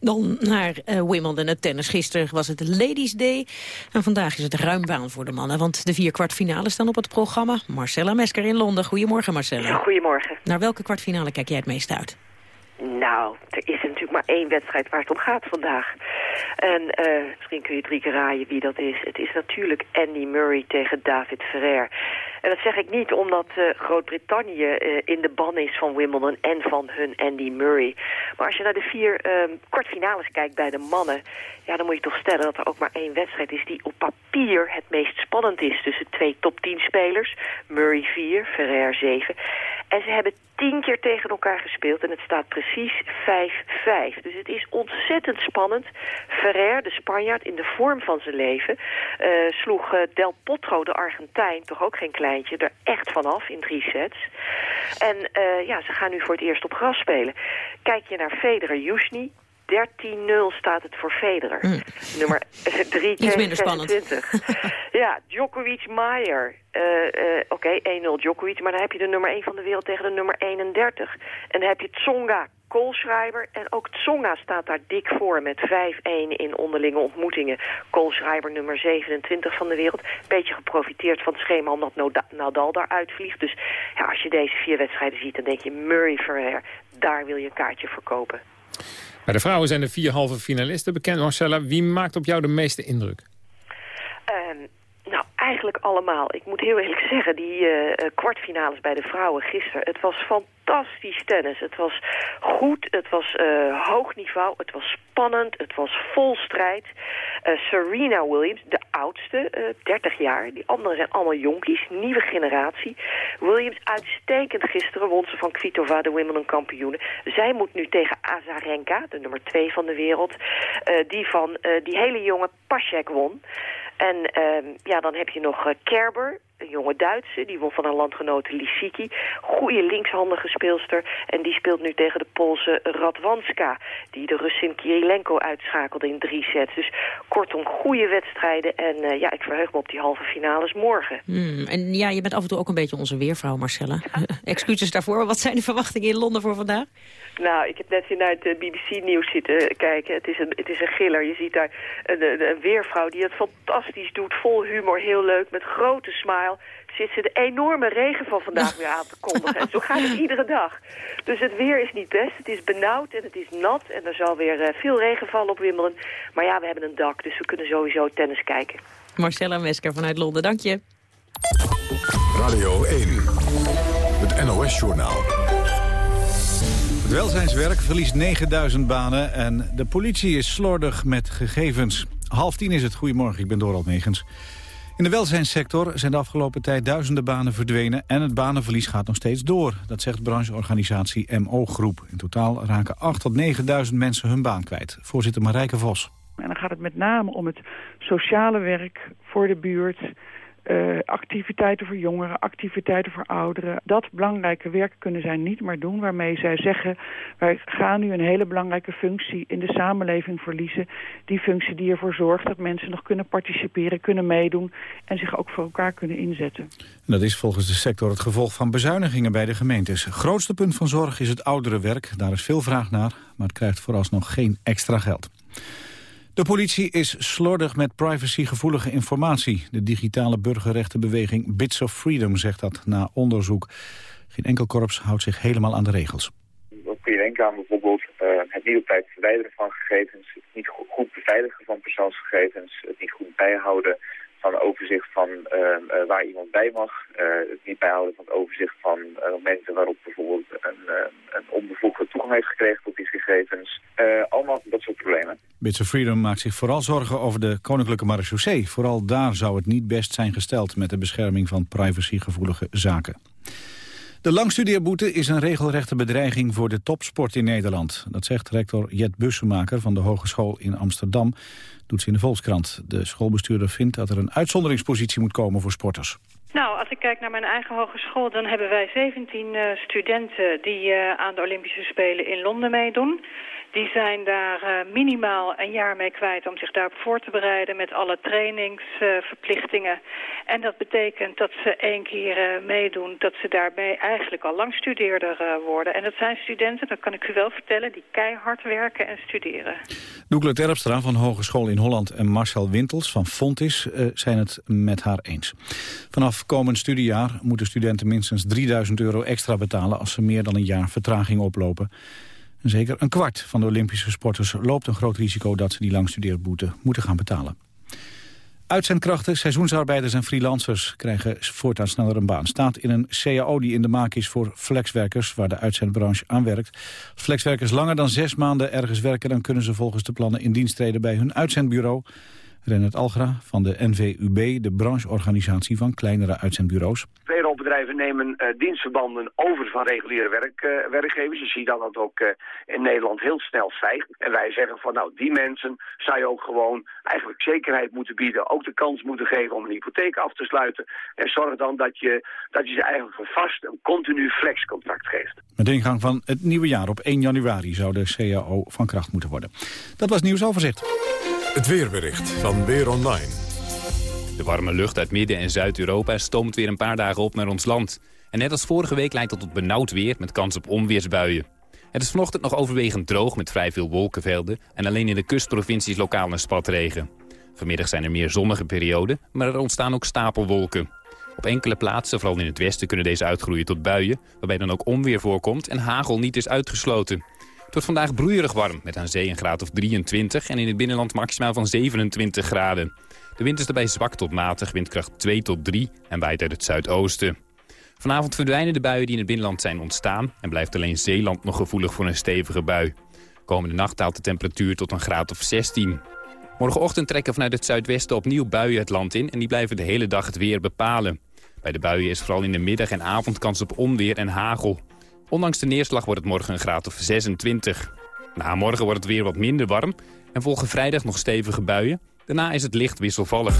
Dan naar uh, Wimbledon, het tennis. Gisteren was het Ladies Day. En vandaag is het ruim baan voor de mannen. Want de vier kwartfinales staan op het programma. Marcella Mesker in Londen. Goedemorgen Marcella. Goedemorgen. Naar welke kwartfinale kijk jij het meest uit? Nou, er is natuurlijk maar één wedstrijd waar het om gaat vandaag. En uh, misschien kun je drie keer raaien wie dat is. Het is natuurlijk Andy Murray tegen David Ferrer. En dat zeg ik niet omdat uh, Groot-Brittannië uh, in de ban is van Wimbledon en van hun Andy Murray. Maar als je naar de vier uh, kwartfinales kijkt bij de mannen... ja, dan moet je toch stellen dat er ook maar één wedstrijd is... die op papier het meest spannend is tussen twee top 10 spelers. Murray 4, Ferrer 7. En ze hebben tien keer tegen elkaar gespeeld en het staat precies 5-5. Dus het is ontzettend spannend. Ferrer, de Spanjaard, in de vorm van zijn leven... Uh, sloeg Del Potro, de Argentijn, toch ook geen er echt vanaf in drie sets. En uh, ja, ze gaan nu voor het eerst op gras spelen. Kijk je naar Federer, Jusni... 13-0 staat het voor Federer. Mm. Nummer *laughs* 3 tegen 26. *laughs* ja, Djokovic, Maier. Uh, uh, Oké, okay, 1-0 Djokovic, maar dan heb je de nummer 1 van de wereld tegen de nummer 31. En dan heb je Tsonga, Koolschreiber. En ook Tsonga staat daar dik voor met 5-1 in onderlinge ontmoetingen. Koolschreiber nummer 27 van de wereld. Beetje geprofiteerd van het schema omdat Nadal daar uitvliegt. Dus ja, als je deze vier wedstrijden ziet, dan denk je Murray Ferrer. Daar wil je een kaartje voor kopen. Bij de vrouwen zijn de vier halve finalisten bekend. Marcella, wie maakt op jou de meeste indruk? Allemaal. Ik moet heel eerlijk zeggen, die uh, kwartfinales bij de vrouwen gisteren... het was fantastisch tennis. Het was goed, het was uh, hoog niveau, het was spannend, het was vol strijd. Serena Williams, de oudste, uh, 30 jaar. Die anderen zijn allemaal jonkies, nieuwe generatie. Williams uitstekend gisteren won ze van Kvitova, de Wimbledon kampioenen. Zij moet nu tegen Azarenka, de nummer 2 van de wereld... die van die hele jonge Pasek won... En uh, ja, dan heb je nog uh, Kerber, een jonge Duitse. Die won van een landgenote Lisicki. Goede linkshandige speelster. En die speelt nu tegen de Poolse Radwanska. Die de Russin Kirilenko uitschakelde in drie sets. Dus kortom, goede wedstrijden. En uh, ja, ik verheug me op die halve finales morgen. Hmm, en ja, je bent af en toe ook een beetje onze weervrouw, Marcella. *laughs* *laughs* Excuses daarvoor. Wat zijn de verwachtingen in Londen voor vandaag? Nou, ik heb net weer naar het eh, BBC-nieuws zitten kijken. Het is, een, het is een giller. Je ziet daar een, een, weervrouw die het fantastisch doet. Vol humor, heel leuk, met grote smile. Zit ze de enorme regen van vandaag weer aan te kondigen. En zo gaat het iedere dag. Dus het weer is niet best. Het is benauwd en het is nat. En er zal weer uh, veel regen vallen op Wimbledon. Maar ja, we hebben een dak, dus we kunnen sowieso tennis kijken. Marcella Mesker vanuit Londen, dank je. Radio 1, het NOS-journaal. Het welzijnswerk verliest 9000 banen en de politie is slordig met gegevens. Half tien is het. Goedemorgen, ik ben Dorald Megens. In de welzijnssector zijn de afgelopen tijd duizenden banen verdwenen... en het banenverlies gaat nog steeds door. Dat zegt brancheorganisatie MO Groep. In totaal raken 8.000 tot 9.000 mensen hun baan kwijt. Voorzitter Marijke Vos. En dan gaat het met name om het sociale werk voor de buurt uh, activiteiten voor jongeren, activiteiten voor ouderen. Dat belangrijke werk kunnen zij niet meer doen... waarmee zij zeggen, wij gaan nu een hele belangrijke functie in de samenleving verliezen. Die functie die ervoor zorgt dat mensen nog kunnen participeren, kunnen meedoen... en zich ook voor elkaar kunnen inzetten. En dat is volgens de sector het gevolg van bezuinigingen bij de gemeentes. Het grootste punt van zorg is het ouderenwerk. Daar is veel vraag naar, maar het krijgt vooralsnog geen extra geld. De politie is slordig met privacygevoelige informatie. De digitale burgerrechtenbeweging Bits of Freedom zegt dat na onderzoek. Geen enkel korps houdt zich helemaal aan de regels. Wat kun je denken aan bijvoorbeeld uh, het niet op tijd verwijderen van gegevens... het niet goed beveiligen van persoonsgegevens... het niet goed bijhouden van overzicht van ehm, eh, waar iemand bij mag. Uh, het niet bijhouden van het overzicht van uh, momenten waarop bijvoorbeeld een, een onbevoegde toegang heeft gekregen tot die gegevens. allemaal dat soort problemen. Bits of Freedom maakt zich vooral zorgen over de Koninklijke Marechaussee. Vooral daar zou het niet best zijn gesteld met de bescherming van privacygevoelige zaken. De langstudeerboete is een regelrechte bedreiging voor de topsport in Nederland. Dat zegt rector Jet Bussemaker van de Hogeschool in Amsterdam. Doet ze in de Volkskrant. De schoolbestuurder vindt dat er een uitzonderingspositie moet komen voor sporters. Nou, als ik kijk naar mijn eigen hogeschool... dan hebben wij 17 uh, studenten die uh, aan de Olympische Spelen in Londen meedoen. Die zijn daar uh, minimaal een jaar mee kwijt om zich daarop voor te bereiden met alle trainingsverplichtingen. En dat betekent dat ze één keer uh, meedoen, dat ze daarbij eigenlijk al lang studeerder worden. En dat zijn studenten, dat kan ik u wel vertellen, die keihard werken en studeren. Doekle Terpstra van Hogeschool in Holland en Marcel Wintels van Fontis zijn het met haar eens. Vanaf komend studiejaar moeten studenten minstens 3000 euro extra betalen als ze meer dan een jaar vertraging oplopen. Zeker een kwart van de Olympische sporters loopt een groot risico dat ze die langstudeerboete moeten gaan betalen. Uitzendkrachten, seizoensarbeiders en freelancers krijgen voortaan sneller een baan. Staat in een CAO die in de maak is voor flexwerkers waar de uitzendbranche aan werkt. Flexwerkers langer dan zes maanden ergens werken, dan kunnen ze volgens de plannen in dienst treden bij hun uitzendbureau. Rennet Algra van de NVUB, de brancheorganisatie van kleinere uitzendbureaus. Payrollbedrijven nemen uh, dienstverbanden over van reguliere werk, uh, werkgevers. Je ziet dat dat ook uh, in Nederland heel snel stijgt. En wij zeggen van nou, die mensen zou je ook gewoon eigenlijk zekerheid moeten bieden. Ook de kans moeten geven om een hypotheek af te sluiten. En zorg dan dat je, dat je ze eigenlijk een vast, een continu flexcontract geeft. Met ingang van het nieuwe jaar op 1 januari zou de CAO van kracht moeten worden. Dat was nieuwsoverzicht. Het weerbericht van Weer Online. De warme lucht uit Midden- en Zuid-Europa stoomt weer een paar dagen op naar ons land. En net als vorige week lijkt het tot benauwd weer met kans op onweersbuien. Het is vanochtend nog overwegend droog met vrij veel wolkenvelden... en alleen in de kustprovincies lokaal een spatregen. Vanmiddag zijn er meer zonnige perioden, maar er ontstaan ook stapelwolken. Op enkele plaatsen, vooral in het westen, kunnen deze uitgroeien tot buien... waarbij dan ook onweer voorkomt en hagel niet is uitgesloten. Het wordt vandaag broeierig warm, met aan zee een graad of 23... en in het binnenland maximaal van 27 graden. De wind is daarbij zwak tot matig, windkracht 2 tot 3 en waait uit het zuidoosten. Vanavond verdwijnen de buien die in het binnenland zijn ontstaan... en blijft alleen Zeeland nog gevoelig voor een stevige bui. Komende nacht daalt de temperatuur tot een graad of 16. Morgenochtend trekken vanuit het zuidwesten opnieuw buien het land in... en die blijven de hele dag het weer bepalen. Bij de buien is vooral in de middag en avond kans op onweer en hagel. Ondanks de neerslag wordt het morgen een graad of 26. Na morgen wordt het weer wat minder warm en volgen vrijdag nog stevige buien. Daarna is het licht wisselvallig.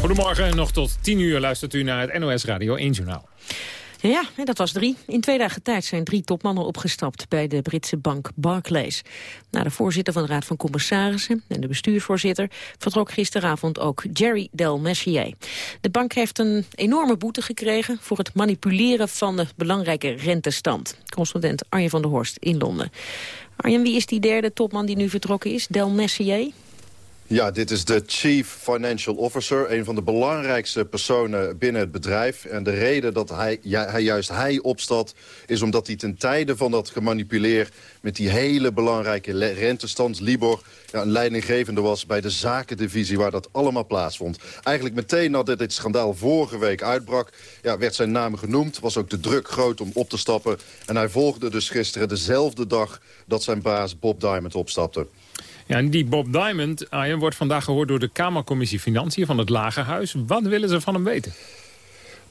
Goedemorgen, nog tot 10 uur luistert u naar het NOS Radio 1 Journaal. Ja, en dat was drie. In twee dagen tijd zijn drie topmannen opgestapt bij de Britse bank Barclays. Na de voorzitter van de Raad van Commissarissen en de bestuursvoorzitter vertrok gisteravond ook Jerry Del Messier. De bank heeft een enorme boete gekregen voor het manipuleren van de belangrijke rentestand. Correspondent Arjen van der Horst in Londen. Arjen, wie is die derde topman die nu vertrokken is? Del Messier? Ja, dit is de Chief Financial Officer, een van de belangrijkste personen binnen het bedrijf. En de reden dat hij, ja, hij juist hij opstapt, is omdat hij ten tijde van dat gemanipuleer met die hele belangrijke rentestand, Libor, ja, een leidinggevende was bij de zakendivisie waar dat allemaal plaatsvond. Eigenlijk meteen nadat dit schandaal vorige week uitbrak, ja, werd zijn naam genoemd. Was ook de druk groot om op te stappen. En hij volgde dus gisteren dezelfde dag dat zijn baas Bob Diamond opstapte. Ja, en die Bob Diamond, Arjen, wordt vandaag gehoord door de Kamercommissie Financiën van het Lagerhuis. Wat willen ze van hem weten?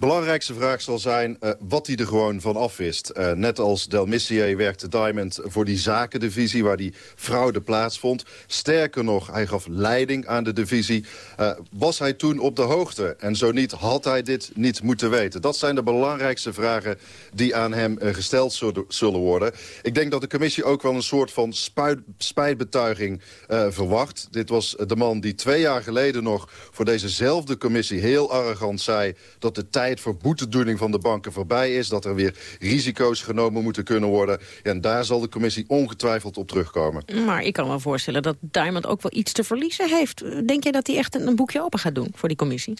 Belangrijkste vraag zal zijn uh, wat hij er gewoon van afwist. Uh, net als Del Missier werkte Diamond voor die zakendivisie... waar die fraude plaatsvond. Sterker nog, hij gaf leiding aan de divisie. Uh, was hij toen op de hoogte? En zo niet, had hij dit niet moeten weten? Dat zijn de belangrijkste vragen die aan hem gesteld zullen worden. Ik denk dat de commissie ook wel een soort van spijtbetuiging verwacht. Dit was de man die twee jaar geleden nog voor dezezelfde commissie... heel arrogant zei dat de tijd voor boetedoening van de banken voorbij is. Dat er weer risico's genomen moeten kunnen worden. En daar zal de commissie ongetwijfeld op terugkomen. Maar ik kan me voorstellen dat Diamond ook wel iets te verliezen heeft. Denk je dat hij echt een boekje open gaat doen voor die commissie?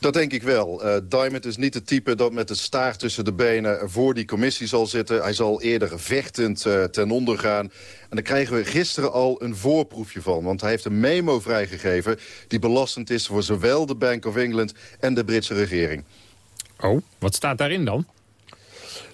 Dat denk ik wel. Uh, Diamond is niet het type dat met het staart tussen de benen voor die commissie zal zitten. Hij zal eerder vechtend uh, ten onder gaan. En daar krijgen we gisteren al een voorproefje van. Want hij heeft een memo vrijgegeven die belastend is voor zowel de Bank of England en de Britse regering. Oh, wat staat daarin dan?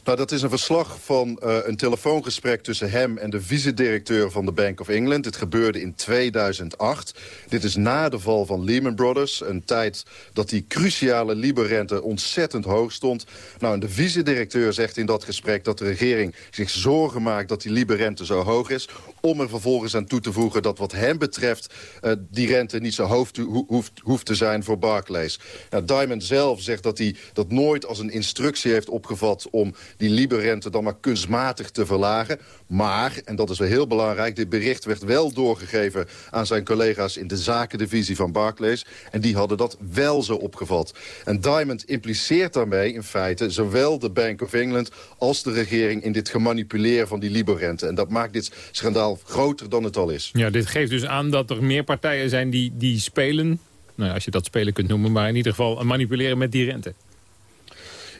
Nou, dat is een verslag van uh, een telefoongesprek tussen hem en de vice-directeur van de Bank of England. Dit gebeurde in 2008. Dit is na de val van Lehman Brothers. Een tijd dat die cruciale Libor-rente ontzettend hoog stond. Nou, de vice-directeur zegt in dat gesprek dat de regering zich zorgen maakt dat die Libor-rente zo hoog is. Om er vervolgens aan toe te voegen dat wat hem betreft uh, die rente niet zo hoog ho hoeft, hoeft, te zijn voor Barclays. Nou, Diamond zelf zegt dat hij dat nooit als een instructie heeft opgevat om die Libre-rente dan maar kunstmatig te verlagen. Maar, en dat is wel heel belangrijk... dit bericht werd wel doorgegeven aan zijn collega's in de zakendivisie van Barclays. En die hadden dat wel zo opgevat. En Diamond impliceert daarmee in feite zowel de Bank of England... als de regering in dit gemanipuleren van die Libor-rente. En dat maakt dit schandaal groter dan het al is. Ja, dit geeft dus aan dat er meer partijen zijn die, die spelen... Nou, als je dat spelen kunt noemen, maar in ieder geval manipuleren met die rente.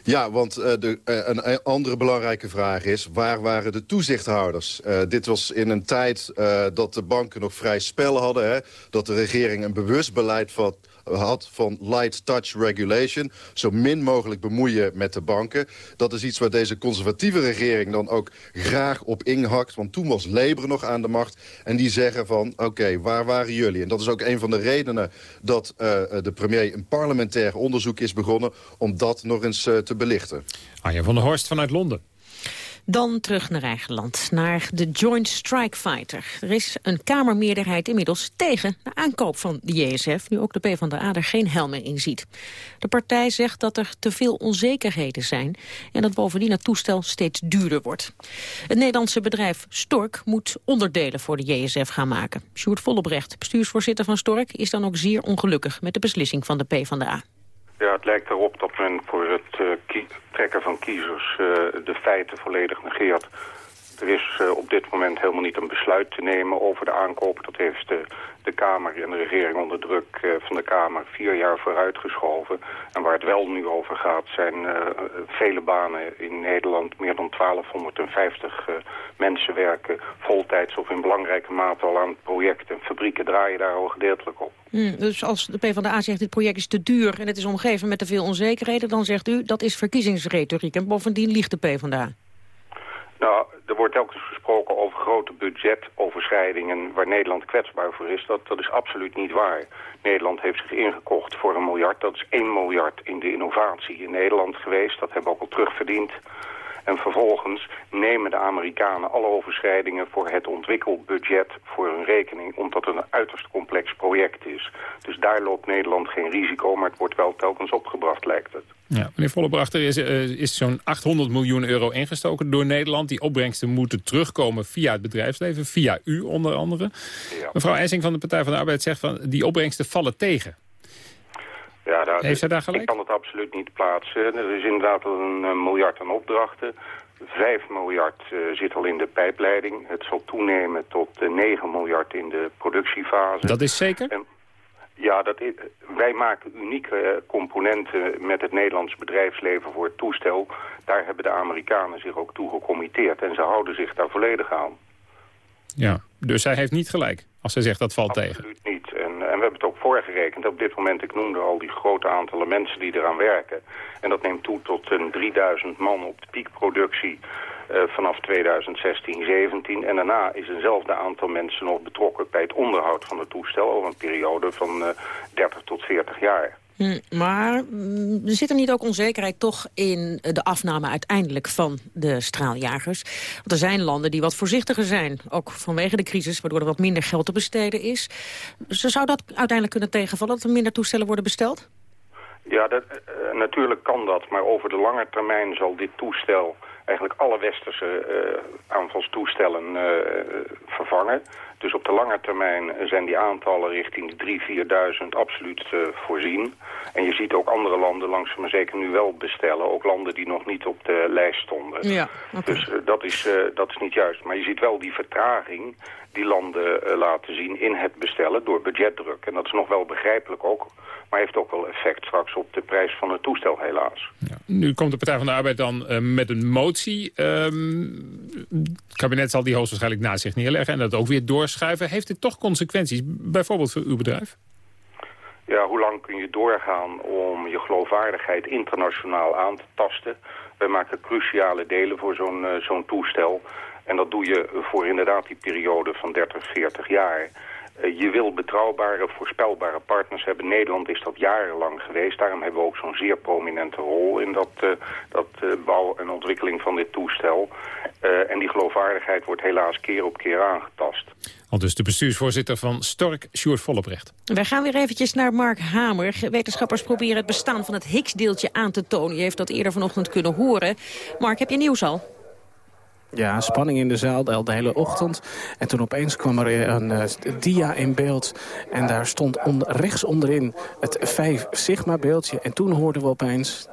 Ja, want uh, de, uh, een andere belangrijke vraag is... waar waren de toezichthouders? Uh, dit was in een tijd dat de banken nog vrij spel hadden... Hè, dat de regering een bewust beleid van had van light touch regulation. Zo min mogelijk bemoeien met de banken. Dat is iets waar deze conservatieve regering dan ook graag op inhakt. Want toen was Labour nog aan de macht. En die zeggen van, oké, waar waren jullie? En dat is ook een van de redenen dat uh, de premier een parlementair onderzoek is begonnen... om dat nog eens uh, te belichten. Arjen van der Horst vanuit Londen. Dan terug naar eigen land, naar de Joint Strike Fighter. Er is een Kamermeerderheid inmiddels tegen de aankoop van de JSF... nu ook de PvdA er geen helm meer in ziet. De partij zegt dat er te veel onzekerheden zijn... en dat bovendien het toestel steeds duurder wordt. Het Nederlandse bedrijf Stork moet onderdelen voor de JSF gaan maken. Sjoerd Vollebrecht, bestuursvoorzitter van Stork... is dan ook zeer ongelukkig met de beslissing van de PvdA. Ja, het lijkt erop dat men voor het uh, trekken van kiezers uh, de feiten volledig negeert. Er is uh, op dit moment helemaal niet een besluit te nemen over de aankoop. Dat heeft de, de Kamer en de regering onder druk uh, van de Kamer vier jaar vooruitgeschoven. En waar het wel nu over gaat zijn vele banen in Nederland. Meer dan 1250 mensen werken voltijds of in belangrijke mate al aan het project. En fabrieken draaien daar al gedeeltelijk op. Hmm, dus als de PvdA zegt dit project is te duur en het is omgeven met te veel onzekerheden... dan zegt u dat is verkiezingsretoriek en bovendien liegt de PvdA. Nou, er wordt telkens gesproken over grote budgetoverschrijdingen waar Nederland kwetsbaar voor is. Dat, dat is absoluut niet waar. Nederland heeft zich ingekocht voor een miljard. Dat is 1 miljard in de innovatie in Nederland geweest. Dat hebben we ook al terugverdiend. En vervolgens nemen de Amerikanen alle overschrijdingen voor het ontwikkelbudget voor hun rekening, omdat het een uiterst complex project is. Dus daar loopt Nederland geen risico, maar het wordt wel telkens opgebracht, lijkt het. Ja, meneer Vollebrachter, is, uh, is zo'n 800 miljoen euro ingestoken door Nederland. Die opbrengsten moeten terugkomen via het bedrijfsleven, via u onder andere. Ja. Mevrouw IJsing van de Partij van de Arbeid zegt van die opbrengsten vallen tegen. Ja, daar, Heeft zij daar gelijk? Ik kan het absoluut niet plaatsen. Er is inderdaad een, een miljard aan opdrachten. 5 miljard uh, zit al in de pijpleiding. Het zal toenemen tot uh, 9 miljard in de productiefase. Dat is zeker? En, ja, dat is, wij maken unieke componenten met het Nederlands bedrijfsleven voor het toestel. Daar hebben de Amerikanen zich ook toe gecommitteerd en ze houden zich daar volledig aan. Ja, dus zij heeft niet gelijk als zij zegt dat valt Absoluut tegen. Absoluut niet. Hebben het ook voorgerekend. Op dit moment, ik noemde al die grote aantallen mensen die eraan werken. En dat neemt toe tot een 3000 man op de piekproductie uh, vanaf 2016, 17. En daarna is eenzelfde aantal mensen nog betrokken bij het onderhoud van het toestel over een periode van uh, 30 tot 40 jaar. Hm, maar mm, zit er niet ook onzekerheid toch in de afname uiteindelijk van de straaljagers? Want er zijn landen die wat voorzichtiger zijn, ook vanwege de crisis, waardoor er wat minder geld te besteden is. Zou dat uiteindelijk kunnen tegenvallen, dat er minder toestellen worden besteld? Ja, dat, uh, natuurlijk kan dat, maar over de lange termijn zal dit toestel eigenlijk alle westerse uh, aanvalstoestellen vervangen. Dus op de lange termijn zijn die aantallen richting de 3.000, 4.000 absoluut uh, voorzien. En je ziet ook andere landen langzaam maar zeker nu wel bestellen. Ook landen die nog niet op de lijst stonden. Ja, okay. Dus uh, dat, is, uh, dat is niet juist. Maar je ziet wel die vertraging die landen laten zien in het bestellen door budgetdruk. En dat is nog wel begrijpelijk ook. Maar heeft ook wel effect straks op de prijs van het toestel helaas. Ja. Nu komt de Partij van de Arbeid dan uh, met een motie. Um, het kabinet zal die hoogstwaarschijnlijk naast zich neerleggen en dat ook weer doorschuiven. Heeft dit toch consequenties, bijvoorbeeld voor uw bedrijf? Ja, hoe lang kun je doorgaan om je geloofwaardigheid internationaal aan te tasten? Wij maken cruciale delen voor zo'n uh, zo'n toestel. En dat doe je voor inderdaad die periode van 30, 40 jaar. Uh, je wil betrouwbare, voorspelbare partners hebben. Nederland is dat jarenlang geweest. Daarom hebben we ook zo'n zeer prominente rol in dat, uh, dat uh, bouw en ontwikkeling van dit toestel. en die geloofwaardigheid wordt helaas keer op keer aangetast. Al dus de bestuursvoorzitter van Stork, Sjoerd Vollebrecht. Wij gaan weer eventjes naar Mark Hamer. Wetenschappers proberen het bestaan van het Higgs-deeltje aan te tonen. Je heeft dat eerder vanochtend kunnen horen. Mark, heb je nieuws al? Ja, spanning in de zaal de hele ochtend. En toen opeens kwam er een uh, dia in beeld. En daar stond on rechts onderin het 5 sigma beeldje. En toen hoorden we opeens...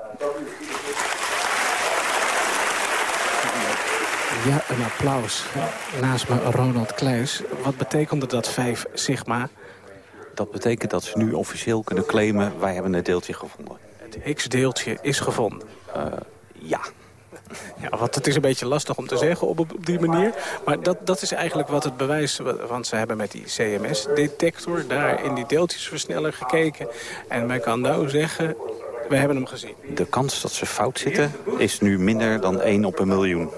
Ja, een applaus. Naast me Ronald Kleijs. Wat betekende dat 5 sigma? Dat betekent dat ze nu officieel kunnen claimen... wij hebben het deeltje gevonden. Het Higgs-deeltje is gevonden? Uh, ja. Ja, want het is een beetje lastig om te zeggen op, op die manier. Maar dat, dat is eigenlijk wat het bewijs... Want ze hebben met die CMS-detector daar in die deeltjesversneller gekeken. En men kan nou zeggen, we hebben hem gezien. De kans dat ze fout zitten is nu minder dan 1 op een miljoen.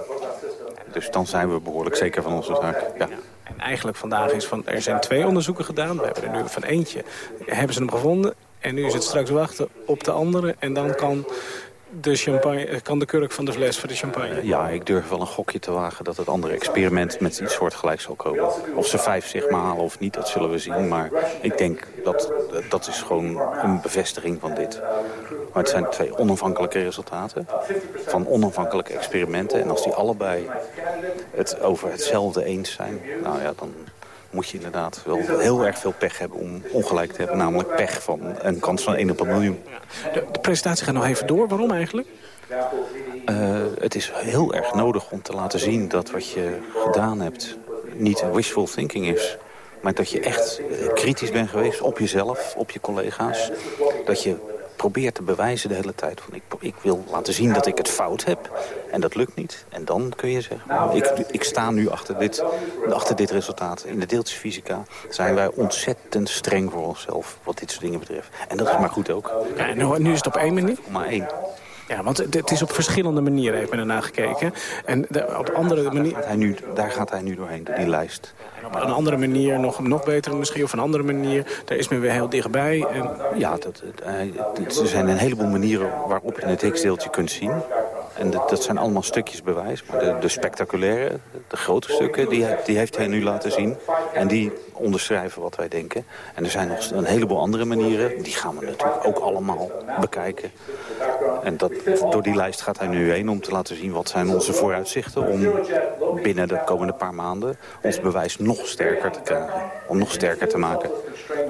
Dus dan zijn we behoorlijk zeker van onze zaak. Ja. En eigenlijk vandaag is van, er zijn twee onderzoeken gedaan. We hebben er nu van eentje. Hebben ze hem gevonden. En nu is het straks wachten op de andere. En dan kan de champagne, kan de kurk van de fles voor de champagne? Ja, ik durf wel een gokje te wagen dat het andere experiment met iets soortgelijks zal komen. Of ze vijf sigma halen of niet, dat zullen we zien. Maar ik denk dat dat is gewoon een bevestiging van dit. Maar het zijn twee onafhankelijke resultaten van onafhankelijke experimenten. En als die allebei het over hetzelfde eens zijn, nou ja, dan moet je inderdaad wel heel erg veel pech hebben om ongelijk te hebben. Namelijk pech van een kans van 1 op een miljoen. De, de presentatie gaat nog even door. Waarom eigenlijk? Uh, het is heel erg nodig om te laten zien dat wat je gedaan hebt niet wishful thinking is. Maar dat je echt kritisch bent geweest op jezelf, op je collega's. Dat je probeert te bewijzen de hele tijd. Van ik, ik wil laten zien dat ik het fout heb. En dat lukt niet. En dan kun je zeggen, nou, ik, ik sta nu achter dit, achter dit resultaat. In de deeltjesfysica zijn wij ontzettend streng voor onszelf wat dit soort dingen betreft. En dat is maar goed ook. Ja, en nu is het op één manier? Maar één. Ja, want het is op verschillende manieren, heeft men ernaar gekeken. En de, op andere manier... Gaat hij nu, daar gaat hij nu doorheen, door die lijst. En op een andere manier, nog, nog beter misschien, of een andere manier... daar is men weer heel dichtbij. En... Ja, dat, uh, er zijn een heleboel manieren waarop je het Higgs-deeltje kunt zien. En de, dat zijn allemaal stukjes bewijs. Maar de, de spectaculaire, de grote stukken, die, die heeft hij nu laten zien. En die onderschrijven wat wij denken. En er zijn nog een heleboel andere manieren. Die gaan we natuurlijk ook allemaal bekijken. En dat, door die lijst gaat hij nu heen om te laten zien wat zijn onze vooruitzichten... om binnen de komende paar maanden ons bewijs nog sterker te krijgen. Om nog sterker te maken.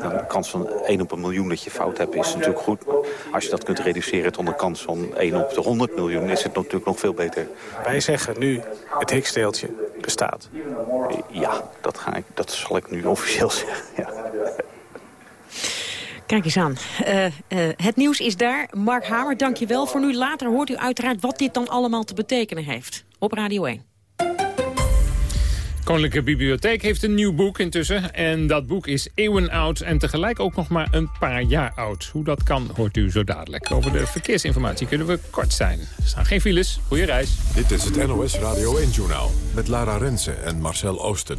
Nou, de kans van 1 op een miljoen dat je fout hebt is natuurlijk goed. Maar als je dat kunt reduceren tot een kans van 1 op de 100 miljoen... is het natuurlijk nog veel beter. Wij zeggen nu, het Higgsdeeltje bestaat. Ja, dat, ga ik, dat zal ik nu officieel zeggen. *laughs* Ja. Kijk eens aan. Uh, uh, het nieuws is daar. Mark Hamer, dank je wel voor nu. Later hoort u uiteraard wat dit dan allemaal te betekenen heeft. Op Radio 1. Koninklijke Bibliotheek heeft een nieuw boek intussen. En dat boek is eeuwen oud en tegelijk ook nog maar een paar jaar oud. Hoe dat kan, hoort u zo dadelijk. Over de verkeersinformatie kunnen we kort zijn. Er staan geen files. Goeie reis. Dit is het NOS Radio 1-journaal met Lara Rensen en Marcel Oosten.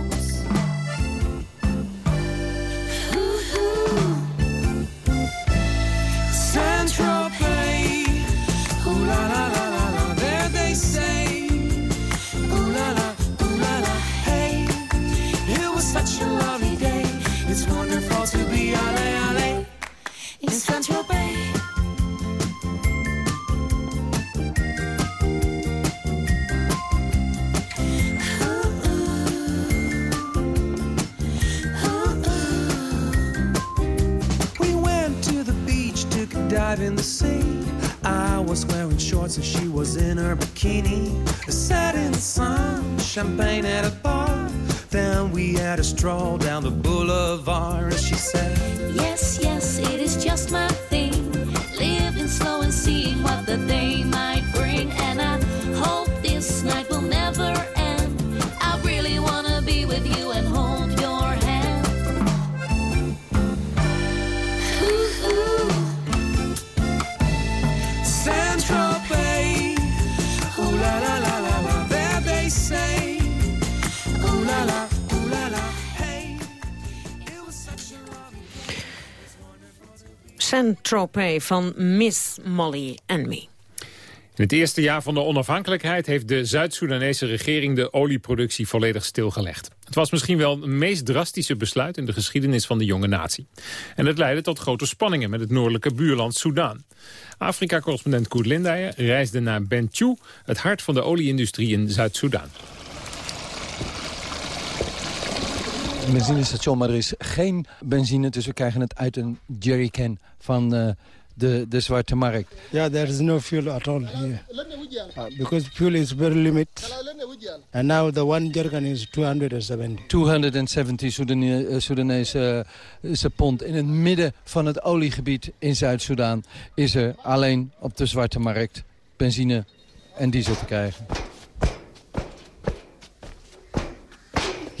In the sea. I was wearing shorts and she was in her bikini. Sat in the sun, champagne at a bar. Then we had a stroll down the boulevard and she said, Yes, yes, it is just my thing. Living slow and seeing what the day Saint-Tropez van Miss Molly and Me. In het eerste jaar van de onafhankelijkheid heeft de Zuid-Soedanese regering de olieproductie volledig stilgelegd. Het was misschien wel het meest drastische besluit in de geschiedenis van de jonge natie. En het leidde tot grote spanningen met het noordelijke buurland Soedan. Afrika-correspondent Koert Lindijer reisde naar Bentiu, het hart van de olieindustrie in Zuid-Soedan. Een benzinestation, maar er is geen benzine. Dus we krijgen het uit een jerrycan van uh, de, de Zwarte Markt. Yeah, there is no fuel at all here. Uh, because fuel is very limited. And now the one jerrycan is 270. 270 Soedanese, uh, Soedanese uh, pond. In het midden van het oliegebied in Zuid-Soedan is er alleen op de Zwarte Markt benzine en diesel te krijgen.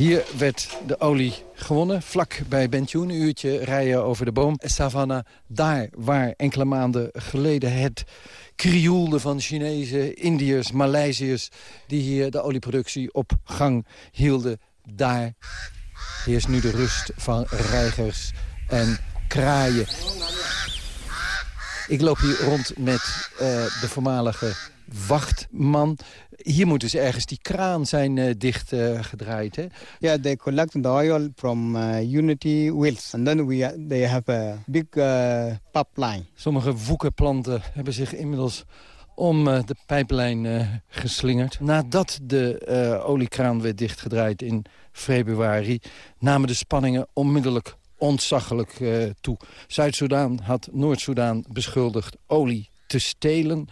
Hier werd de olie gewonnen, vlak bij Bentiu. Een uurtje rijden over de boom. Savannah, daar waar enkele maanden geleden het krioelde van Chinezen, Indiërs, Maleisiërs... die hier de olieproductie op gang hielden. Daar heerst nu de rust van reigers en kraaien. Ik loop hier rond met uh, de voormalige wachtman. Hier moet dus ergens die kraan zijn uh, dicht uh, gedraaid, hè? Yeah, they collect the oil from uh, Unity wells. And then we, they have a big pipeline. Sommige woekerplanten hebben zich inmiddels om de pijplijn geslingerd. Nadat de oliekraan werd dichtgedraaid in februari... namen de spanningen onmiddellijk ontzaglijk toe. Zuid-Soedan had Noord-Soedan beschuldigd olie te stelen.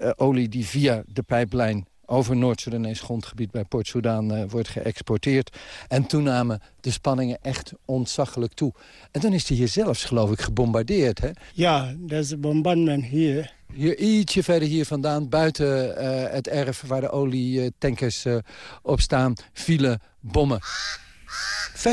Uh, olie die via de pijplijn over Noord-Soedanees grondgebied bij Port Sudan uh, wordt geëxporteerd. En toen namen de spanningen echt ontzaglijk toe. En dan is hij hier zelfs, geloof ik, gebombardeerd, hè? Ja, er is bombardement hier. Hier ietsje verder hier vandaan, buiten uh, het erf waar de olietankers uh, op staan, vielen bommen. 95%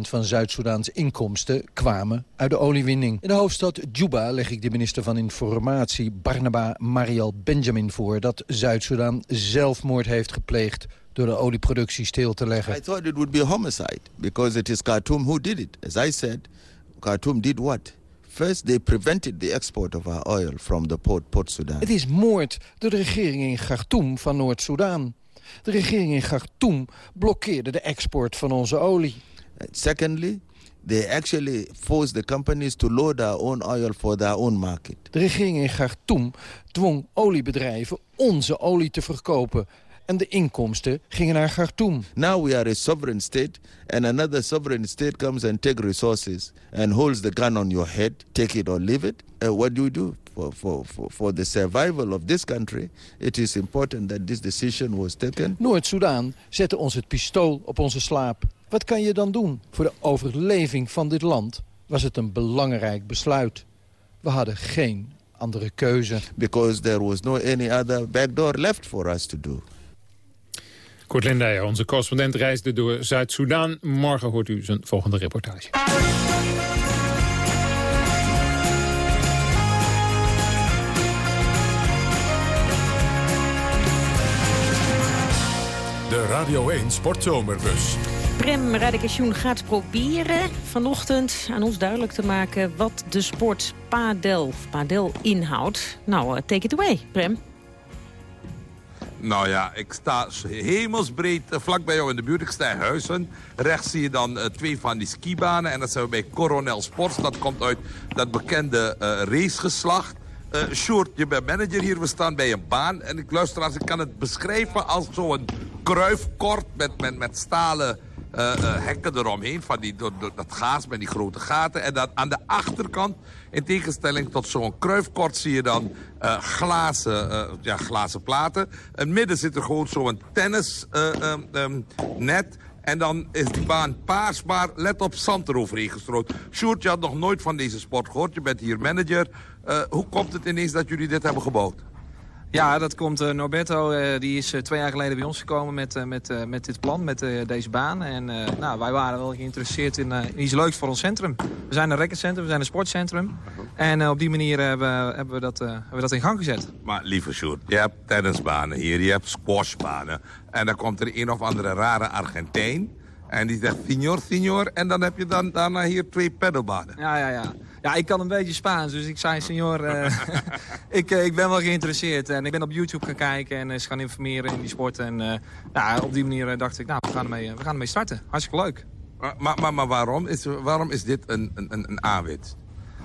van Zuid-Soedaans inkomsten kwamen uit de oliewinning. In de hoofdstad Juba leg ik de minister van Informatie Barnaba Mariel Benjamin voor... dat Zuid-Soedan zelfmoord heeft gepleegd door de olieproductie stil te leggen. I thought it would be homicide because it is Khartoum who did it. As I said, Khartoum did what? First, they prevented the export of our oil from the port, Port Sudan. Het is moord door de regering in Khartoum van Noord-Soedan. De regering in Khartoum blokkeerde de export van onze olie. Secondly, they actually forced the companies to load their own oil for their own market. De regering in Khartoum dwong oliebedrijven onze olie te verkopen en de inkomsten gingen naar Khartoum. Now we are a sovereign state and another sovereign state comes and take resources and holds the gun on your head, take it or leave it. Uh, what do you do? For, for, for, for the survival of this country, it is important that this decision was taken. Noord-Soedan zette ons het pistool op onze slaap. Wat kan je dan doen? Voor de overleving van dit land was het een belangrijk besluit. We hadden geen andere keuze. Because there was no any other backdoor left for us to do. Kort Lindijer, onze correspondent, reisde door Zuid-Soedan. Morgen hoort u zijn volgende reportage. De Radio 1 Sportzomerbus. Prem Radikation gaat proberen vanochtend aan ons duidelijk te maken... wat de sport padel, padel inhoudt. Nou, uh, take it away, Prem. Nou ja, ik sta hemelsbreed uh, vlak bij jou in de buurt. Ik sta in Huizen. Rechts zie je dan uh, twee van die skibanen. En dat zijn we bij Coronel Sports. Dat komt uit dat bekende uh, racegeslacht. Uh, Sjoerd, je bent manager hier. We staan bij een baan. En ik luister als ik kan het beschrijven als zo'n kruifkort met, met, met stalen uh, uh, hekken eromheen. Van die, dat gaas met die grote gaten. En dat aan de achterkant, in tegenstelling tot zo'n kruifkort... zie je dan glazen, ja, glazen platen. In het midden zit er gewoon zo'n tennisnet... Um, en dan is die baan paars, maar let op zand eroverheen gestrooid. Sjoerd, je had nog nooit van deze sport gehoord. Je bent hier manager. Uh, hoe komt het ineens dat jullie dit hebben gebouwd? Ja, dat komt uh, Norberto. Uh, die is uh, twee jaar geleden bij ons gekomen met, met, met dit plan, met deze baan. En nou, wij waren wel geïnteresseerd in, in, iets leuks voor ons centrum. We zijn een recordcentrum, we zijn een sportcentrum. En op die manier hebben, hebben, we dat, hebben we dat in gang gezet. Maar lieve Sjoerd, je hebt tennisbanen hier, je hebt squashbanen. En dan komt er een of andere rare Argentijn. En die zegt, signor, signor. En dan heb je dan daarna hier twee pedalbanen. Ja, ja, ja. Ja, ik kan een beetje Spaans, dus ik zei, senor, uh, *laughs* ik, uh, ik ben wel geïnteresseerd. En ik ben op YouTube gaan kijken en eens gaan informeren in die sport. En uh, nou, op die manier dacht ik, nou, we gaan ermee, we gaan ermee starten. Hartstikke leuk. Maar, maar, maar waarom, is, waarom is dit een, een, een aanwinst?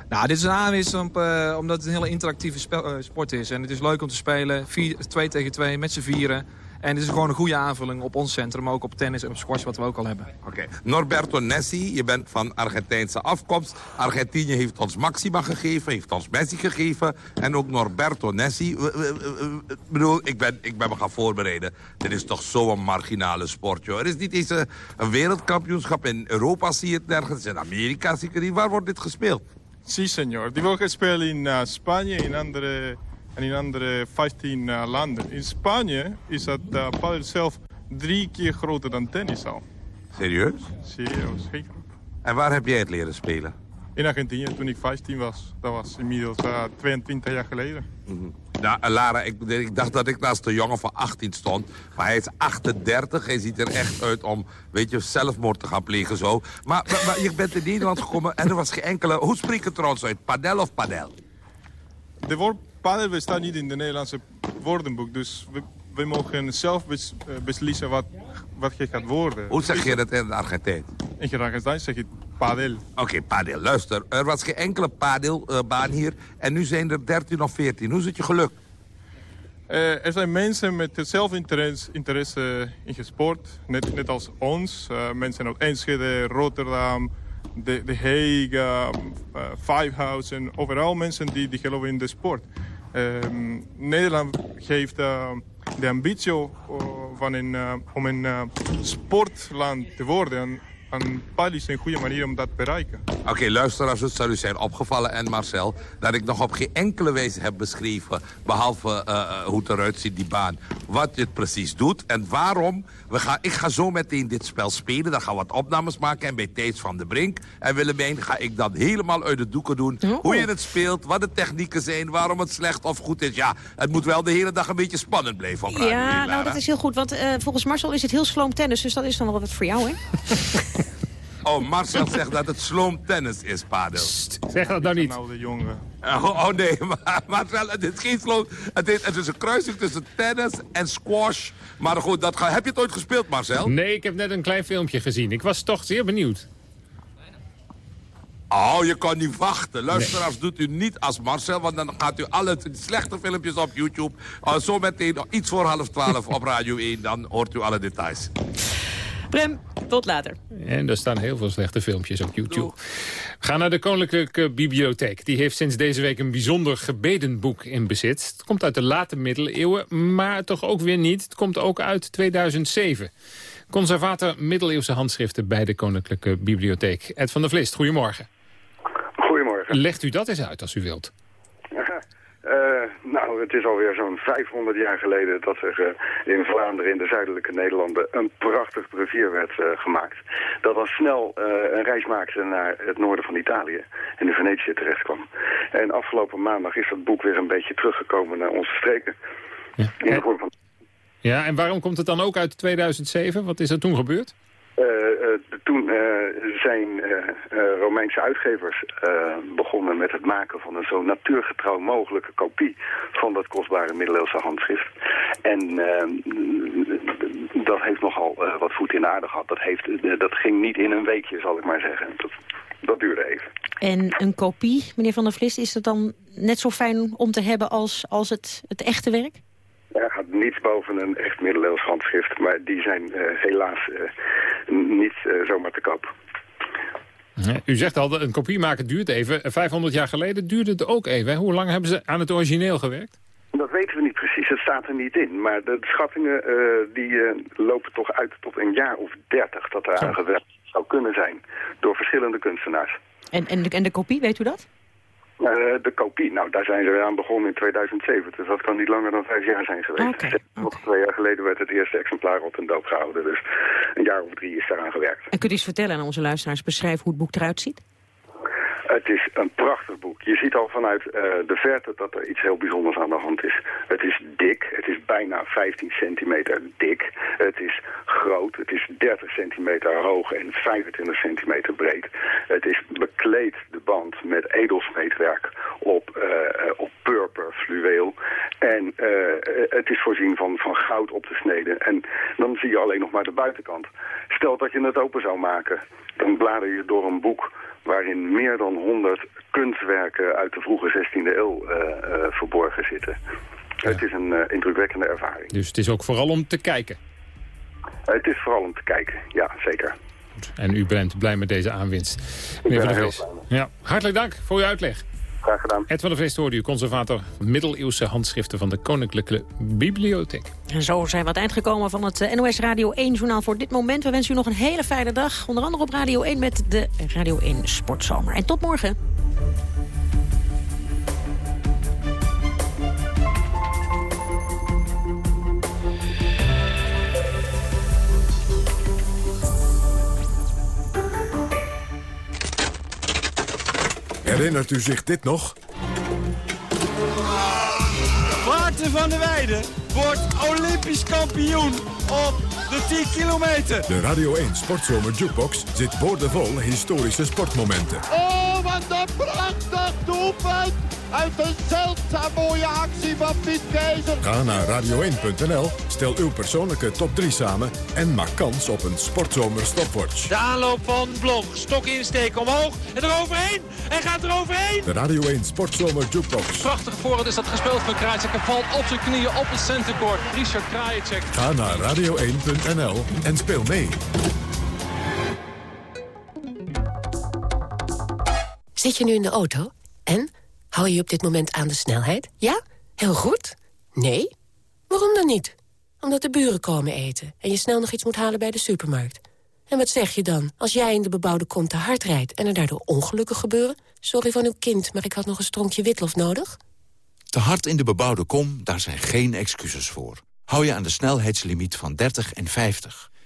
Nou, dit is een aanwinst om, omdat het een hele interactieve spel, sport is. En het is leuk om te spelen, 2 tegen 2 met z'n vieren. En het is gewoon een goede aanvulling op ons centrum, ook op tennis en op squash, wat we ook al hebben. Oké. Okay. Norberto Nessi, je bent van Argentijnse afkomst. Argentinië heeft ons Maxima gegeven, heeft ons Messi gegeven. En ook Norberto Nessi. Ik bedoel, ik ben, ik ben me gaan voorbereiden. Dit is toch zo'n marginale sport, joh. Er is niet eens een, een wereldkampioenschap. In Europa zie je het nergens. In Amerika zie ik het niet. Waar wordt dit gespeeld? Sí, señor. Die wordt gespeeld in uh, Spanje, in andere en in andere 15 uh, landen. In Spanje is het uh, padel zelf drie keer groter dan tennis al. Serieus? Serieus, groot. En waar heb jij het leren spelen? In Argentinië, toen ik 15 was. Dat was inmiddels uh, 22 jaar geleden. Mm -hmm. Nou, Lara, ik, ik, dacht dat ik naast een jongen van 18 stond. Maar hij is 38. Hij ziet er echt uit om, weet je, zelfmoord te gaan plegen zo. Maar, maar, maar je bent in Nederland gekomen en er was geen enkele... Hoe spreek je het trouwens uit? Padel of padel? De woord padel bestaat niet in het Nederlandse woordenboek. Dus we, we mogen zelf bes, uh, beslissen wat, wat je gaat worden. Hoe zeg je dat in het Argentijn? In het Argentijn zeg je padel. Oké, okay, padel. Luister, er was geen enkele padelbaan uh, hier. En nu zijn er 13 of 14. Hoe is het je gelukt? Uh, er zijn mensen met hetzelfde interesse, interesse in sport, net, net als ons. Uh, mensen uit Enschede, Rotterdam, De, de Hague, uh, Vijfhuizen. Overal mensen die, die geloven in de sport. Um, Nederland geeft uh, de ambitie uh, van een, uh, om een uh, sportland te worden. En, en PAL is een goede manier om dat te bereiken. Oké, okay, luisteraars, het zal u zijn opgevallen en Marcel... dat ik nog op geen enkele wijze heb beschreven... behalve uh, hoe het eruit ziet, die baan, wat dit precies doet... en waarom. We gaan, ik ga zo meteen dit spel spelen, dan gaan we wat opnames maken... en bij Thijs van de Brink en Willemijn ga ik dat helemaal uit de doeken doen. Oh. Hoe je het speelt, wat de technieken zijn, waarom het slecht of goed is. Ja, het moet wel de hele dag een beetje spannend blijven op Radio Ja, nou dat is heel goed, want uh, volgens Marcel is het heel sloom tennis... dus dat is dan wel wat voor jou, hè? *laughs* Oh, Marcel zegt dat het sloom tennis is, Padel. Zeg dat nou niet. Nou, de jongen. Oh, oh nee, *laughs* maar, Marcel, het is geen sloom. Het is, het is een kruising tussen tennis en squash. Maar goed, dat ga, heb je het ooit gespeeld, Marcel? Nee, ik heb net een klein filmpje gezien. Ik was toch zeer benieuwd. Oh, je kan niet wachten. Luisteraars, nee. doet u niet als Marcel... want dan gaat u alle slechte filmpjes op YouTube... Uh, zo meteen iets voor half twaalf op Radio 1... dan hoort u alle details. Prem, tot later. En er staan heel veel slechte filmpjes op YouTube. We gaan naar de Koninklijke Bibliotheek. Die heeft sinds deze week een bijzonder gebedenboek in bezit. Het komt uit de late middeleeuwen, maar toch ook weer niet. Het komt ook uit 2007. Conservator middeleeuwse handschriften bij de Koninklijke Bibliotheek. Ed van der Vlist, goedemorgen. Goedemorgen. Legt u dat eens uit als u wilt. Uh, nou, het is alweer zo'n 500 jaar geleden dat er uh, in Vlaanderen, in de zuidelijke Nederlanden, een prachtig brevier werd uh, gemaakt. Dat dan snel een reis maakte naar het noorden van Italië en in Venetië terecht kwam. En afgelopen maandag is dat boek weer een beetje teruggekomen naar onze streken. Ja. In de vorm van... ja, en waarom komt het dan ook uit 2007? Wat is er toen gebeurd? Uh, uh, toen uh, zijn Romeinse uitgevers begonnen met het maken van een zo natuurgetrouw mogelijke kopie van dat kostbare middeleeuwse handschrift. En dat heeft nogal wat voet in de aarde gehad. Dat, heeft, dat ging niet in een weekje, zal ik maar zeggen. Dat, dat duurde even. En een kopie, meneer Van der Vlist, is het dan net zo fijn om te hebben als, als het, het echte werk? Er gaat niets boven een echt middeleeuws handschrift, maar die zijn uh, helaas uh, niet uh, zomaar te koop. U zegt al, een kopie maken duurt even. 500 jaar geleden duurde het ook even. Hoe lang hebben ze aan het origineel gewerkt? Dat weten we niet precies, het staat er niet in. Maar de schattingen die, lopen toch uit tot een jaar of dertig dat er aan gewerkt zou kunnen zijn. Door verschillende kunstenaars. En, en, de, en de kopie, weet u dat? Uh, de kopie, nou daar zijn ze weer aan begonnen in 2007. Dus dat kan niet langer dan vijf jaar zijn geweest. Okay. Nog twee jaar geleden werd het eerste exemplaar op een doop gehouden. Dus een jaar of drie is daaraan gewerkt. En kunt u eens vertellen aan onze luisteraars, beschrijven hoe het boek eruit ziet? Het is een prachtig boek. Je ziet al vanuit uh, de verte dat er iets heel bijzonders aan de hand is. Het is dik. Het is bijna 15 centimeter dik. Het is groot. Het is 30 centimeter hoog en 25 centimeter breed. Het is bekleed, de band, met edelsmeetwerk op, uh, op purper fluweel. En het is voorzien van, van goud op de snede. En dan zie je alleen nog maar de buitenkant. Stel dat je het open zou maken, dan blader je door een boek waarin meer dan 100 kunstwerken uit de vroege 16e eeuw uh, uh, verborgen zitten. Ja. Het is een uh, indrukwekkende ervaring. Dus het is ook vooral om te kijken? het is vooral om te kijken, ja, zeker. Goed. En u bent blij met deze aanwinst. Meneer Van der Vries. Ja, hartelijk dank voor uw uitleg. Graag gedaan. Ed van der Vleest hoorde u, conservator middeleeuwse handschriften van de Koninklijke Bibliotheek. En zo zijn we aan het eind gekomen van het NOS Radio 1-journaal voor dit moment. We wensen u nog een hele fijne dag. Onder andere op Radio 1 met de Radio 1 Sportzomer. En tot morgen. Herinnert u zich dit nog? Maarten van der Weijden wordt Olympisch kampioen op de 10 kilometer. De Radio 1 Sportzomer Jukebox zit boordevol historische sportmomenten. Oh, wat een prachtig doelpunt! Uit een zeldzaam mooie actie van Piet Keizer. Ga naar radio1.nl, stel uw persoonlijke top 3 samen... en maak kans op een Sportzomer stopwatch. De aanloop van Blok, stok insteken omhoog en eroverheen. En gaat eroverheen. De Radio 1 Sportzomer Jukebox. Prachtig voorhand is dat gespeeld van Krajicek. Hij valt op zijn knieën op het Richard Krajicek. Ga naar radio1.nl en speel mee. Zit je nu in de auto? En? Hou je op dit moment aan de snelheid? Ja? Heel goed? Nee? Waarom dan niet? Omdat de buren komen eten en je snel nog iets moet halen bij de supermarkt. En wat zeg je dan als jij in de bebouwde kom te hard rijdt... en er daardoor ongelukken gebeuren? Sorry van uw kind, maar ik had nog een stronkje witlof nodig. Te hard in de bebouwde kom, daar zijn geen excuses voor. Hou je aan de snelheidslimiet van 30 en 50.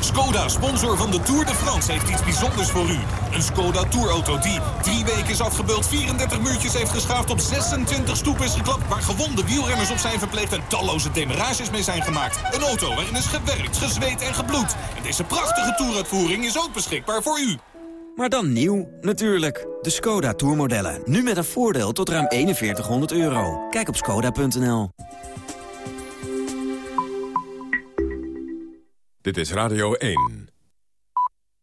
Skoda, sponsor van de Tour de France, heeft iets bijzonders voor u. Een Skoda Tourauto die drie weken is afgebeeld, 34 muurtjes heeft geschaafd, op 26 stoepen is geklapt, waar gewonde wielrenners op zijn verpleegd en talloze demarages mee zijn gemaakt. Een auto waarin is gewerkt, gezweet en gebloed. En deze prachtige toeruitvoering is ook beschikbaar voor u. Maar dan nieuw, natuurlijk. De Skoda Tourmodellen. Nu met een voordeel tot ruim 4100 euro. Kijk op skoda.nl. Dit is Radio 1.